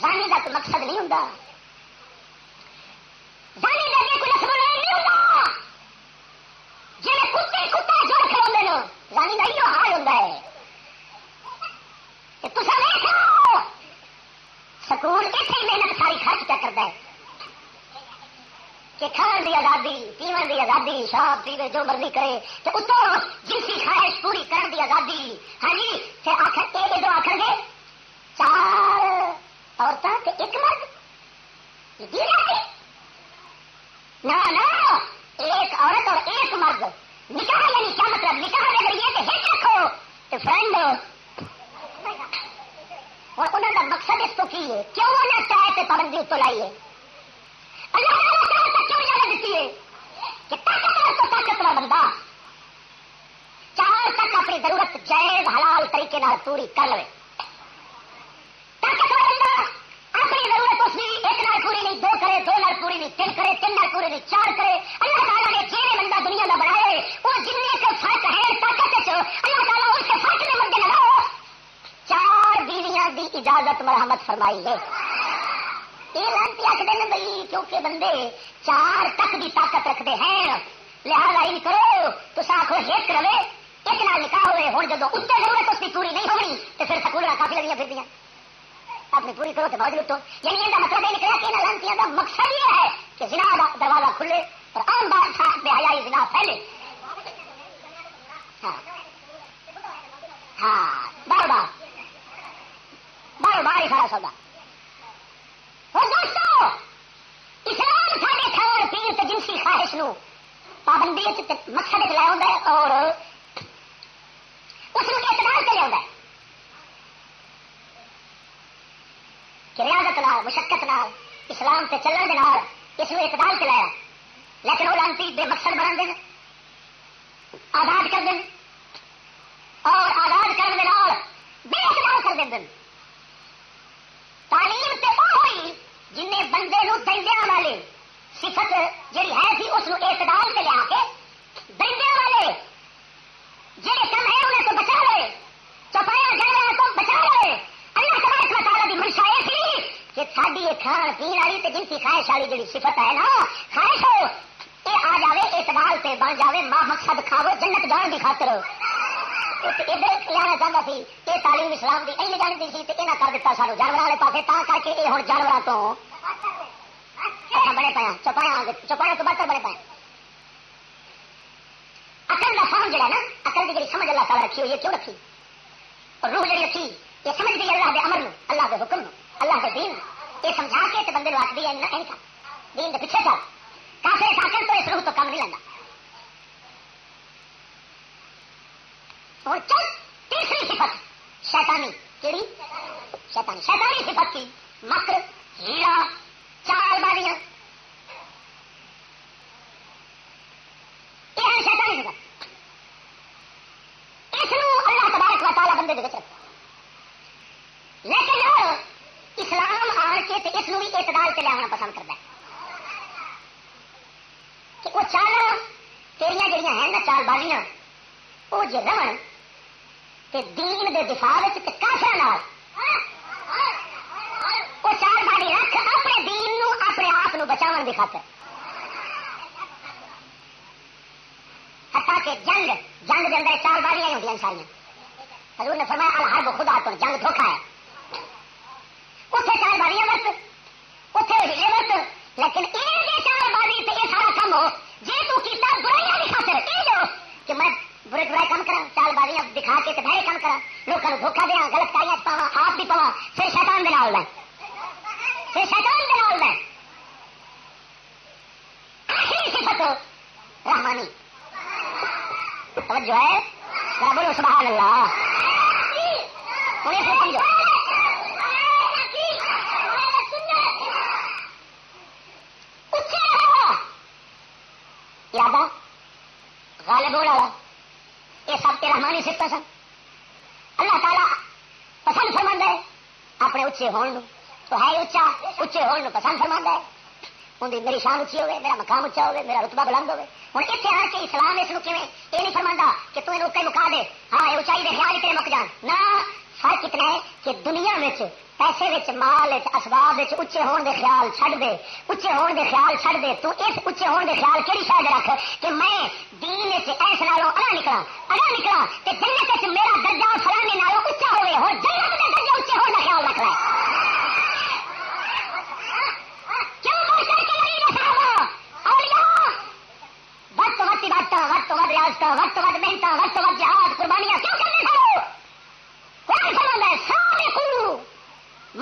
Speaker 2: زانی کا تو مقصد نہیں ہوں کا کوئی نہیں ہوں جی کتے کتا کر کا یہ حال ہوتا ہے۔ سکول کتنے محنت ساری خرچ کرتا ہے۔ کہ کھان دی آزادی، پیون دی آزادی، شراب پیوے جو مرضی کرے تو اتوں جنسی خواہش پوری کرن دی آزادی۔ ہاں جی آخر یہ آخر گے، چار عورتیں ایک مرد. نہ ایک عورت اور ایک مرد. نکاح یعنی کیا مطلب؟ نکاح اگر یہ کہ ہٹ رکھو تو فرینڈ. اور انہوں کا مقصد اس کو کی ہے کیوں انہیں چاہے پابندی اتو لائیے. اللہ تعالیٰ کیوں اجازت دیتی ہے کہ طاقتور تو طاقتور بندہ. چار تک اپنی ضرورت جائز، حلال طریقے پوری کر لے طاقتور بندہ اپنی ضرورت اس میں ایک نال پوری نہیں دو کرے دو نال پوری نہیں تین کرے تین نال پوری نہیں چار کرے۔ اللہ تعالیٰ نے جی بندہ دنیا کا بنائے وہ جن کے فرق ہے طاقت اللہ تعالیٰ اس کے فرق میں مدد لگاؤ۔ چار بیویاں دی اجازت، مرحمت فرمائی ہے۔ یہ لانتی آخر دیں بھائی، کیونکہ بندے چار تک بھی طاقت رکھتے ہیں۔ لہٰذا ہی کرو تو آخو ایک رہے۔ ایک نال نکاح ہوئے ہوں جب اتنے ضرورت اس کی پوری نہیں ہونی تو پھر سکول کافی لگی پھر دیا۔ اپنی پوری کرو تو بہت لٹو یعنی یہ مطلب یہ نکلا کہ لانتی کا مقصد یہ ہے کہ جنا کا دروازہ کھلے اور عام بات ساتھ بے حیائی جنا پھیلے۔ ہاں۔ ہاں۔ بار بار۔ بار بار ہی کھڑا سودا۔ دوستو، اسلام سارے کھان پی تو جنسی خواہش نو پابندی مقصد لیا اور اس اعتدال سے لیا کہ ریاضت نال مشقت نال اسلام سے چلن کے نال اس اعتدال سے لایا لیکن وہ لانتی بے مقصد بنا دیں آزاد کر دیں اور آزاد کرنے بے اعتدال کر دیں تعلیم سے وہ ہوئی جن نے بندے نو دندیا والے، صفت جی ہے تھی، اس اعتدال سے لیا کے دندیا والے۔ جہے کم ہے انہیں تو بچا لے چپایا جانا تو بچا لے اللہ تبارک تعالیٰ کی منشا یہ تھی کہ ساری کھان پی والی جنسی خواہش والی جی صفت ہے نا، خواہش ہو یہ آ جائے اعتبار سے بن جائے ماں مقصد کھاو جنت جان کی خاطر۔ ادھر لینا چاہتا سی یہ تعلیم اسلام کی این جانتی سی تو یہاں کر دیتا سارے جانور والے پاس تا کر کے یہ ہوں جانور تو۔ بڑے پایا ہاں، چپایا چپایا تو بہتر بڑے پائے ہاں۔ اکل کا فارم جہا نا اکل کی جی سمجھ اللہ تعالیٰ رکھی ہوئی ہے، کیوں رکھی؟ اور روح جی رکھی، یہ سمجھ گئی اللہ کے امر اللہ کے حکم اللہ کے دین یہ سمجھا کے بندے رکھ دی دین کے پیچھے چل۔ کافی ساکن تو اس روح تو کم نہیں لینا اور چل، تیسری صفت، شیطانی، کیڑی؟ شیطانی۔ شیطانی صفت کی، مکر، ہیرا، چار باریاں یہ شیطانی صفت۔ اس اللہ تبارک و تعالی بندے رکھتا۔ لیکن اسلام آن کے اس بھی اعتدال سے لیا پسند کرتا ہے۔ کہ وہ چال تیریاں جہاں ہیں نا، چال بازیاں وہ جی رمن دین دے دفاع کافر وہ چار باری رکھ اپنے دین نو، اپنے آپ بچاؤ کی خاطر۔ ہٹا کے جنگ جنگ کے اندر چار باریاں ہی ہوتی ساریا حضور نے فرمایا، الحرب خدا تو جنگ دھوکھا ہے۔ اتنے چار باریاں ورت اتنے ہلے ورت لیکن یہ چار باری یہ سارا کام ہو جی تو کیتا برائیاں کی خاطر کہ میں برے برائے کام کرا چال بازیاں دکھا کے بہرے کام کرا لوگوں کو دھوکھا دیا گلت کاریاں پاوا آپ بھی پوا پھر شیطان دے نال پھر شیطان دے نال آخری صفت رحمانی۔ توجہ ہے؟ بولو، سبحان اللہ۔ انہیں سے سمجھو۔ یاد غالب ہونے والا یہ سب تیرا مانی سکتا سن اللہ تعالیٰ پسند فرما ہے۔ اپنے اچے ہون تو ہے اچا اچے ہون پسند فرما ہے۔ ان میری شان اچھی ہوگی، میرا مقام اچا ہوگی، میرا رتبہ بلند ہوگی۔ ہوں اتنے آ کے اسلام اس کو یہ نہیں فرما کہ تو یہ مکا دے ہاں یہ اچائی دے خیال ہی مک جان۔ نہ، فرق اتنا ہے کہ دنیا میں پیسے وچ مال وچ اسباب وچ اچے ہون دے خیال چھڈ دے اچے ہون دے خیال چھڈ دے، تو اس اچے ہون دے خیال کہڑی شاید رکھ کہ میں دین وچ ایس نالوں اگا نکلا اگا نکلا تو جنت وچ میرا درجہ فلانے نالوں اچا ہوئے ہو جنت کا درجہ اچے ہونے کا خیال رکھ رہا ہے یعنی وقت وقت ود ریاست وقت ود محنت وقت ود جہاد، قربانیاں کیوں کرنے کھڑو قرآن فرما ہے سارے کہ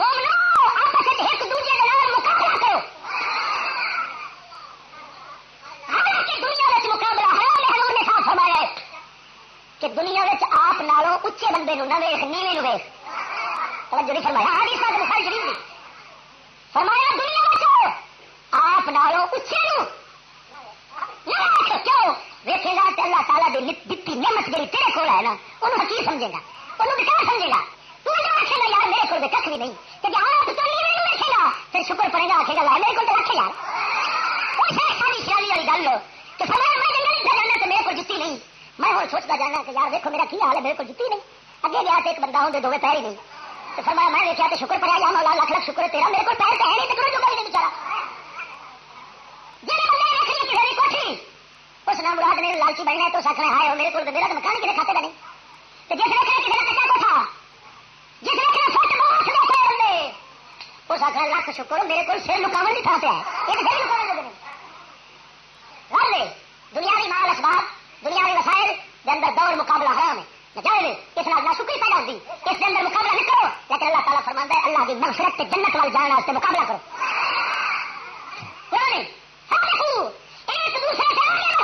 Speaker 2: دنیا آپ نالوں اچے بندے نو نہ ویخ نو ویخ توجہ نہیں فرمایا ہاں، بخاری شریف فرمایا، دنیا آپ نالوں اچے نو۔ کیوں؟ گا اللہ تعالیٰ دتی نعمت جی تیرے کو ہے نا، انہوں کی سمجھے گا؟ انہوں کیا سمجھے گا؟ یار، میرے کو بھی نہیں۔ کہ آپ تو نہیں پھر شکر پڑے گا آخے گا میرے کو تو رکھے یار۔ ساری سیالی والی گل میں جنگل جانا تو میرے کو نہیں۔ میں ہوں سوچتا جانا کہ یار، دیکھو میرا کی حال ہے، میرے کو نہیں۔ اگے گیا تو ایک بندہ ہوں پیر ہی نہیں۔ تو فرمایا میں دیکھا تو شکر پڑا مولا، لاکھ لاکھ شکر تیرا۔ میرے کو پیر تو ہے نہیں، تو جو نہیں جی بندے رکھ لی کسی کوٹھی اس نے مراد نے لالچی بننا تو سکھ ہے میرے کو میرا تو مکان کھاتے کا نہیں؟ تو جس نے کسی کا کچا کوٹھا جس نے کہا فٹ بہت بیٹھے بندے اس آخر لاکھ شکر میرے کو سر لکاو نہیں کھاتے ہیں۔ ایک سر لکاو لگے رل لے دنیاوی مال اسباب، دنیاوی وسائل کے اندر دور مقابلہ حرام ہے۔ جائے اس نال نہ شکری پیدا ہوتی اس کے اندر مقابلہ نہیں کرو۔ لیکن اللہ تعالیٰ فرما ہے، اللہ کی مغفرت جنت وال جانا اس سے مقابلہ کرو۔ یعنی، ایک دوسرے سے آگے رہو۔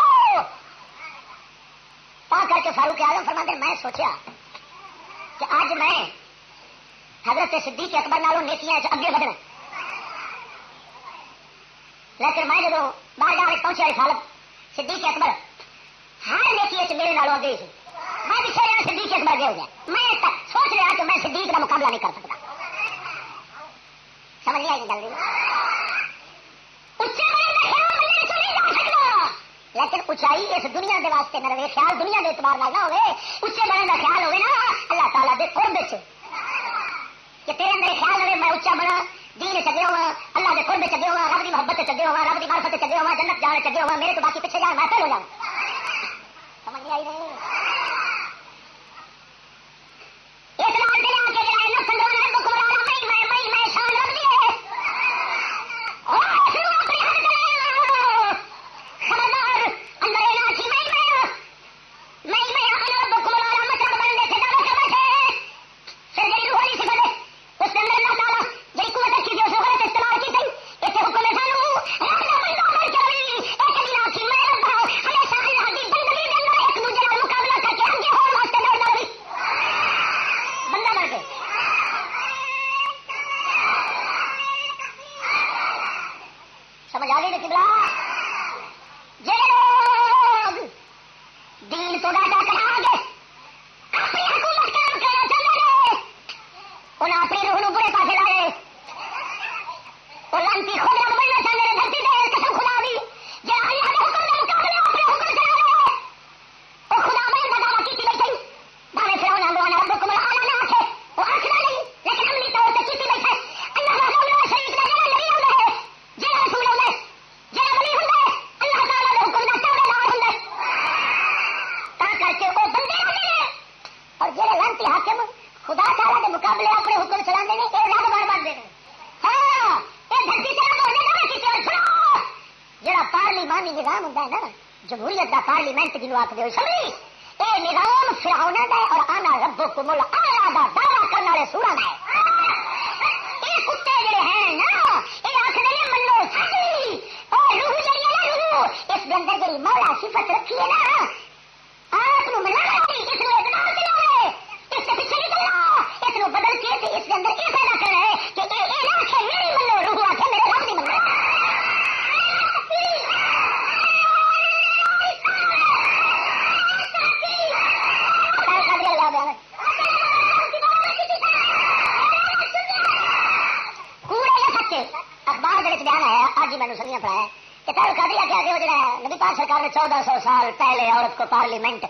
Speaker 2: کر کے فاروق اعظم فرما میں سوچا کہ آج میں حضرت صدیق اکبر نالوں نیتیاں اگے بڑھنا۔ لیکن میں جب باہر جا کے پہنچا رسالت صدیق اکبر، ہر نیتی میرے نالوں اگے سی۔ میں بھی شہر صدیق اکبر گیا ہو گیا۔ میں سوچ رہا کہ میں صدیق کا مقابلہ نہیں کر سکتا۔ سمجھ آئی گل لیکن اچائی اس دنیا کے واسطے نہ رہے، خیال دنیا کے اعتبار نہ ہوئے۔ اچے بننے کا خیال ہوئے نا، اللہ تعالیٰ دے قرب کہ تیرے اندر خیال رہے میں اچا بنا، دین چگے ہوا، اللہ کے قرب چگے ہوا، رب کی محبت چگے ہوا، رب کی مارفت چگے ہوا، جنت جانے چگے ہوا، میرے تو باقی پیچھے جان، میں ہو جاؤں۔ سمجھ نہیں آئی نہیں عورت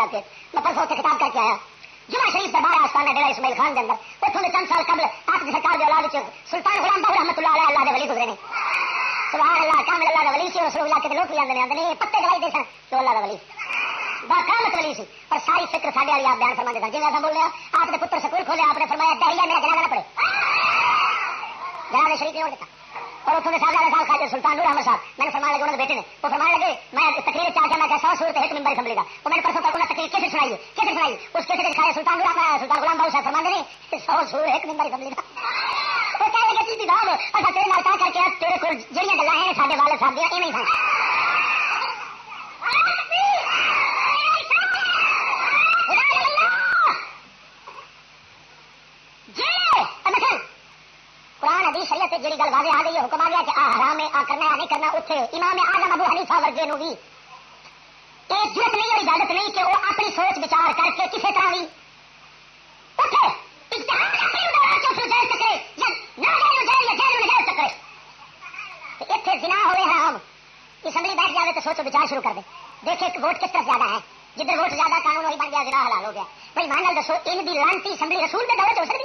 Speaker 2: اسماعیل کے میں پرسوں سے کتاب کر کے آیا جمعہ شریف دربار آستان ڈیرا اسماعیل خان کے اندر۔ اتوں چند سال قبل آپ کی سرکار کی اولاد سلطان غلام بہو رحمت اللہ علیہ، اللہ کے ولی گزرے نہیں۔ سبحان اللہ کام اللہ کا ولی سی رسول اللہ کے لوگ بھی آتے ہیں۔ آتے پتے دوائی دے سن تو اللہ کا ولی۔ باقامت ولی سی اور ساری فکر سارے والی آپ بیان فرما دیتا۔ جی ایسا بول رہا آپ نے پتر سکول کھولے، آپ نے فرمایا دہیا میرا جنازہ نہ پڑے۔ جنازہ شریف نہیں ہو دیتا اور اتوں نے سال سال کھا سلطان نور احمد صاحب، میں نے فرمان لگے انہوں نے بیٹے نے۔ وہ فرمان لگے، میں تقریر چاہ کے میں کہا سو سورت ایک ممبر اسمبلی کا۔ وہ میں نے کیسے سنائی کیسے سنائی اس کیسے دکھایا سلطان نور سلطان غلام بہو صاحب فرمان نے سو سور ایک ممبر اسمبلی کا اچھا تیرے نال کر کے تیرے کو جہاں گلا ہیں سارے والد صاحب دیا ایویں سن جی، اچھا قرآن ابھی شریعت جی گل واضح آ گئی ہے، حکم آ گیا کہ آ حرام ہے، آ کرنا ہے نہیں کرنا اتنے امام آزم ابو حنیفہ ورگے نو بھی یہ ضرورت نہیں اور اجازت نہیں کہ وہ اپنی سوچ بچار کر کے کسی طرح بھی اٹھے اتنے جنا ہوئے ہیں ہم اسمبلی بیٹھ جائے تو سوچو بچار شروع کر دیں دیکھے ووٹ کس طرف زیادہ ہے۔ جدھر ووٹ زیادہ قانون وہی بن گیا جنا حلال ہو گیا۔ بھائی، مان لال دسو، ان کی لانتی اسمبلی رسول کے دورے ہو سکتی؟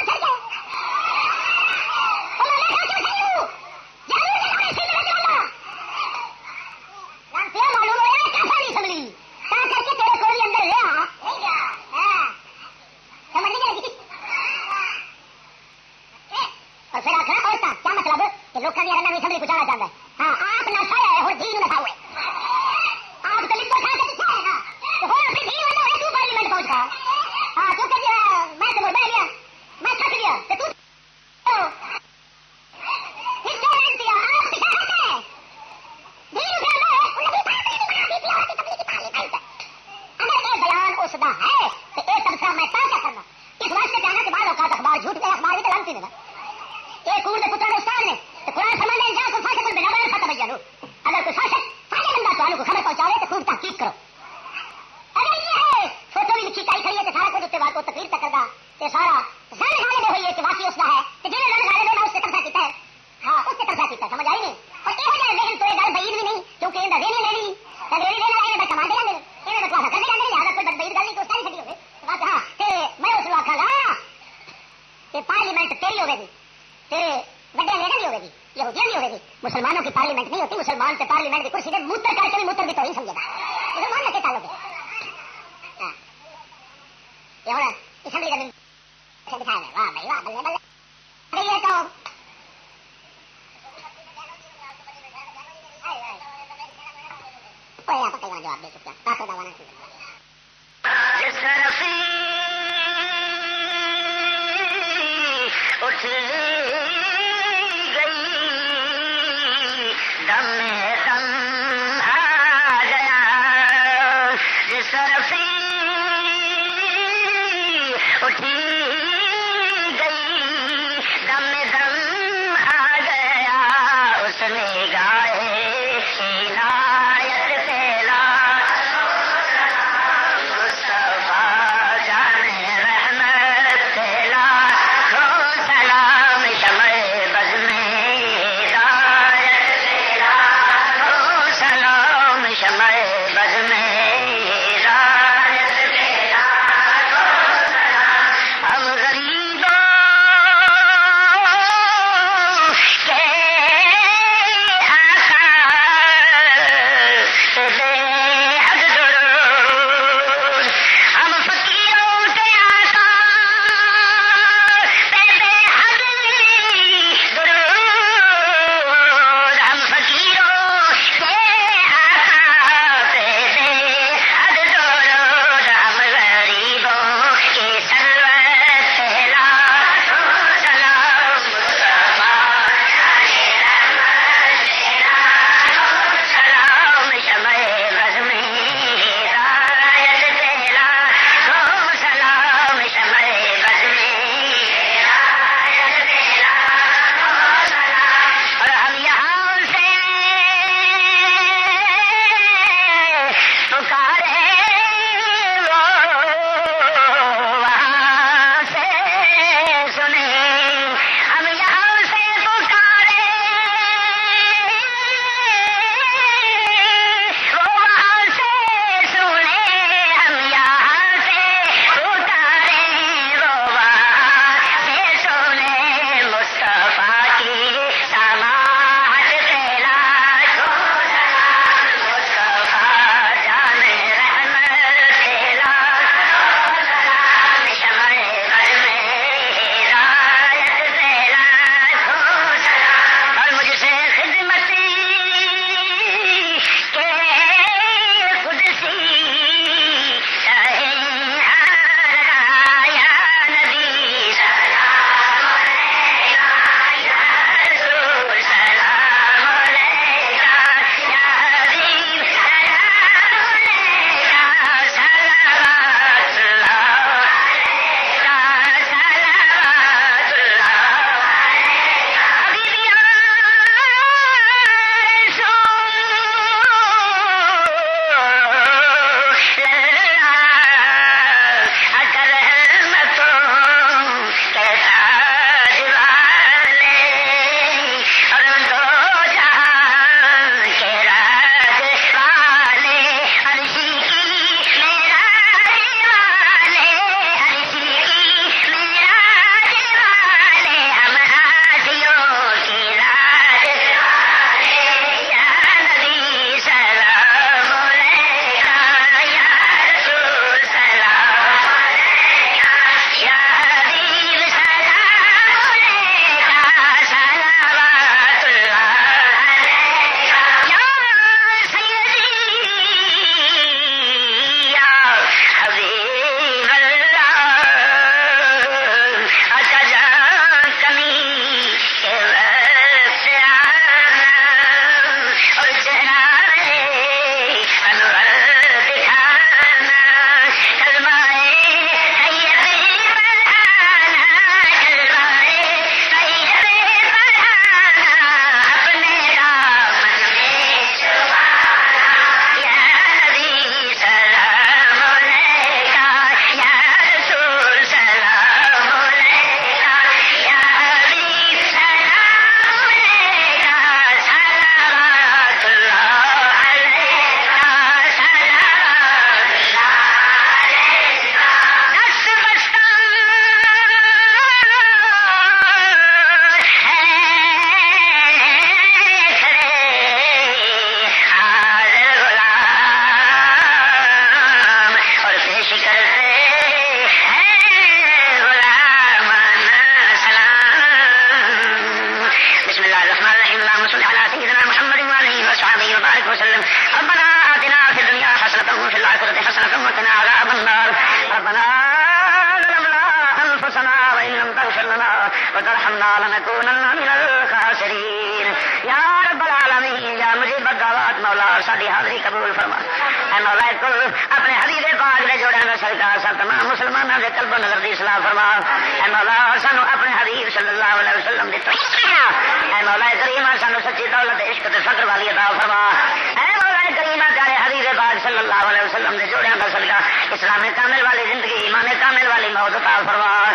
Speaker 1: اسلام کامل والی زندگی، ایمان کامل والی موت عطا فرما۔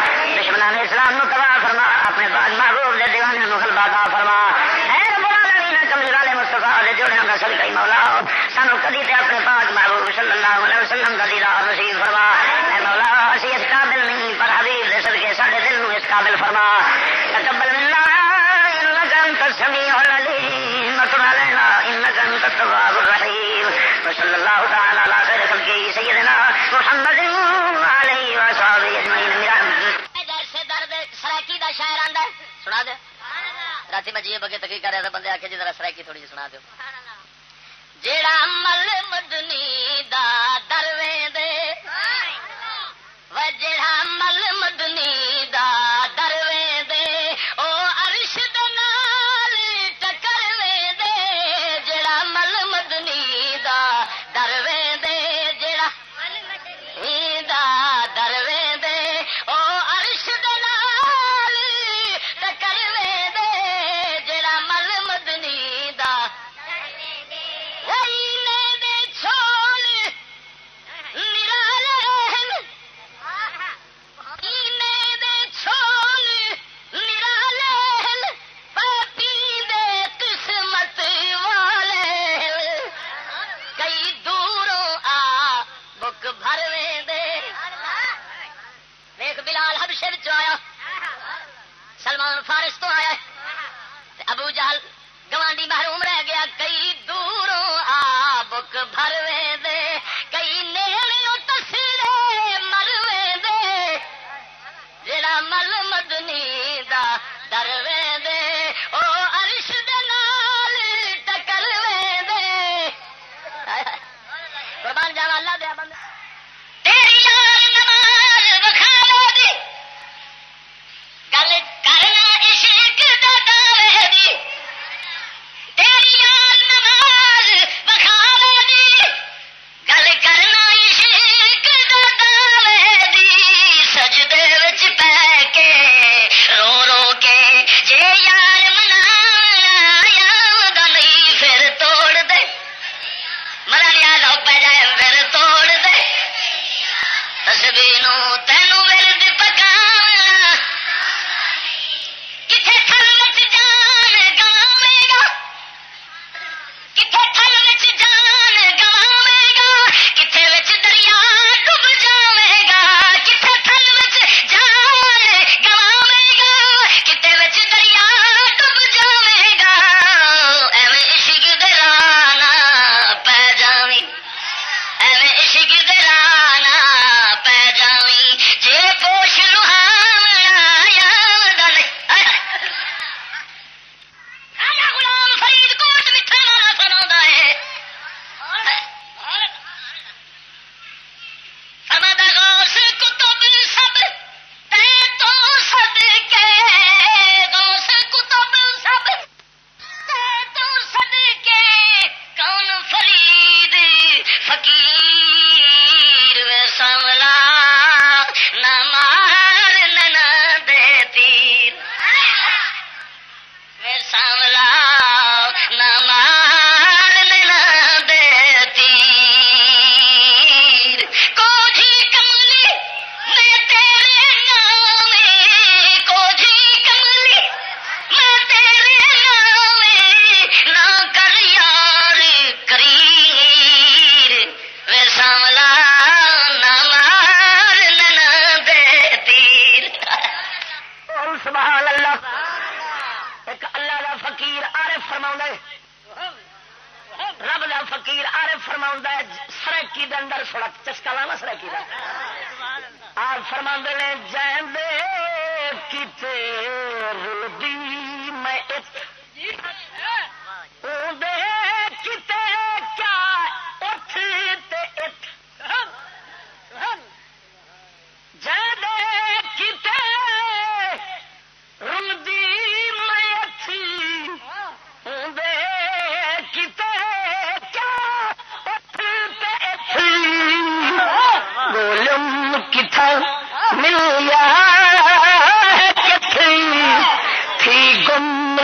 Speaker 1: نے اسلام نو تباہ فرما، اپنے بعد محبوب دے دیوانے مغل غلبہ عطا فرما۔ اے رب العالمین کملی والے مصطفی دے جوڑے دا صدقہ مولا، سانو کدی تے اپنے پاک محبوب صلی اللہ علیہ وسلم کا دیدار نصیب فرما۔ اے مولا، اسی اس قابل نہیں، پر حبیب دے کے ساڈے دل نو اس قابل فرما۔ تقبل منا، انک انت السمیع العلیم صلی اللہ تعالی علیہ وسلم کی سیدنا محمد علیہ
Speaker 3: وصحبہ اجمعین میرا دا شاعر رات میں جی بگے تقریر کر رہا تھا بندے آکھے جی ذرا سرائکی تھوڑی جی سنا دیو۔ جیڑا عمل مدنی دا دروے دے و جیڑا عمل مدنی دا ملک دے کئی نیڑیوں مروے دے جڑا مل مدنی دا دروے کر
Speaker 1: سڑک چسکا لانا سر کی آپ فرما نے جیندے کتے رلدی میں جی، دے
Speaker 3: ملیا تھی گم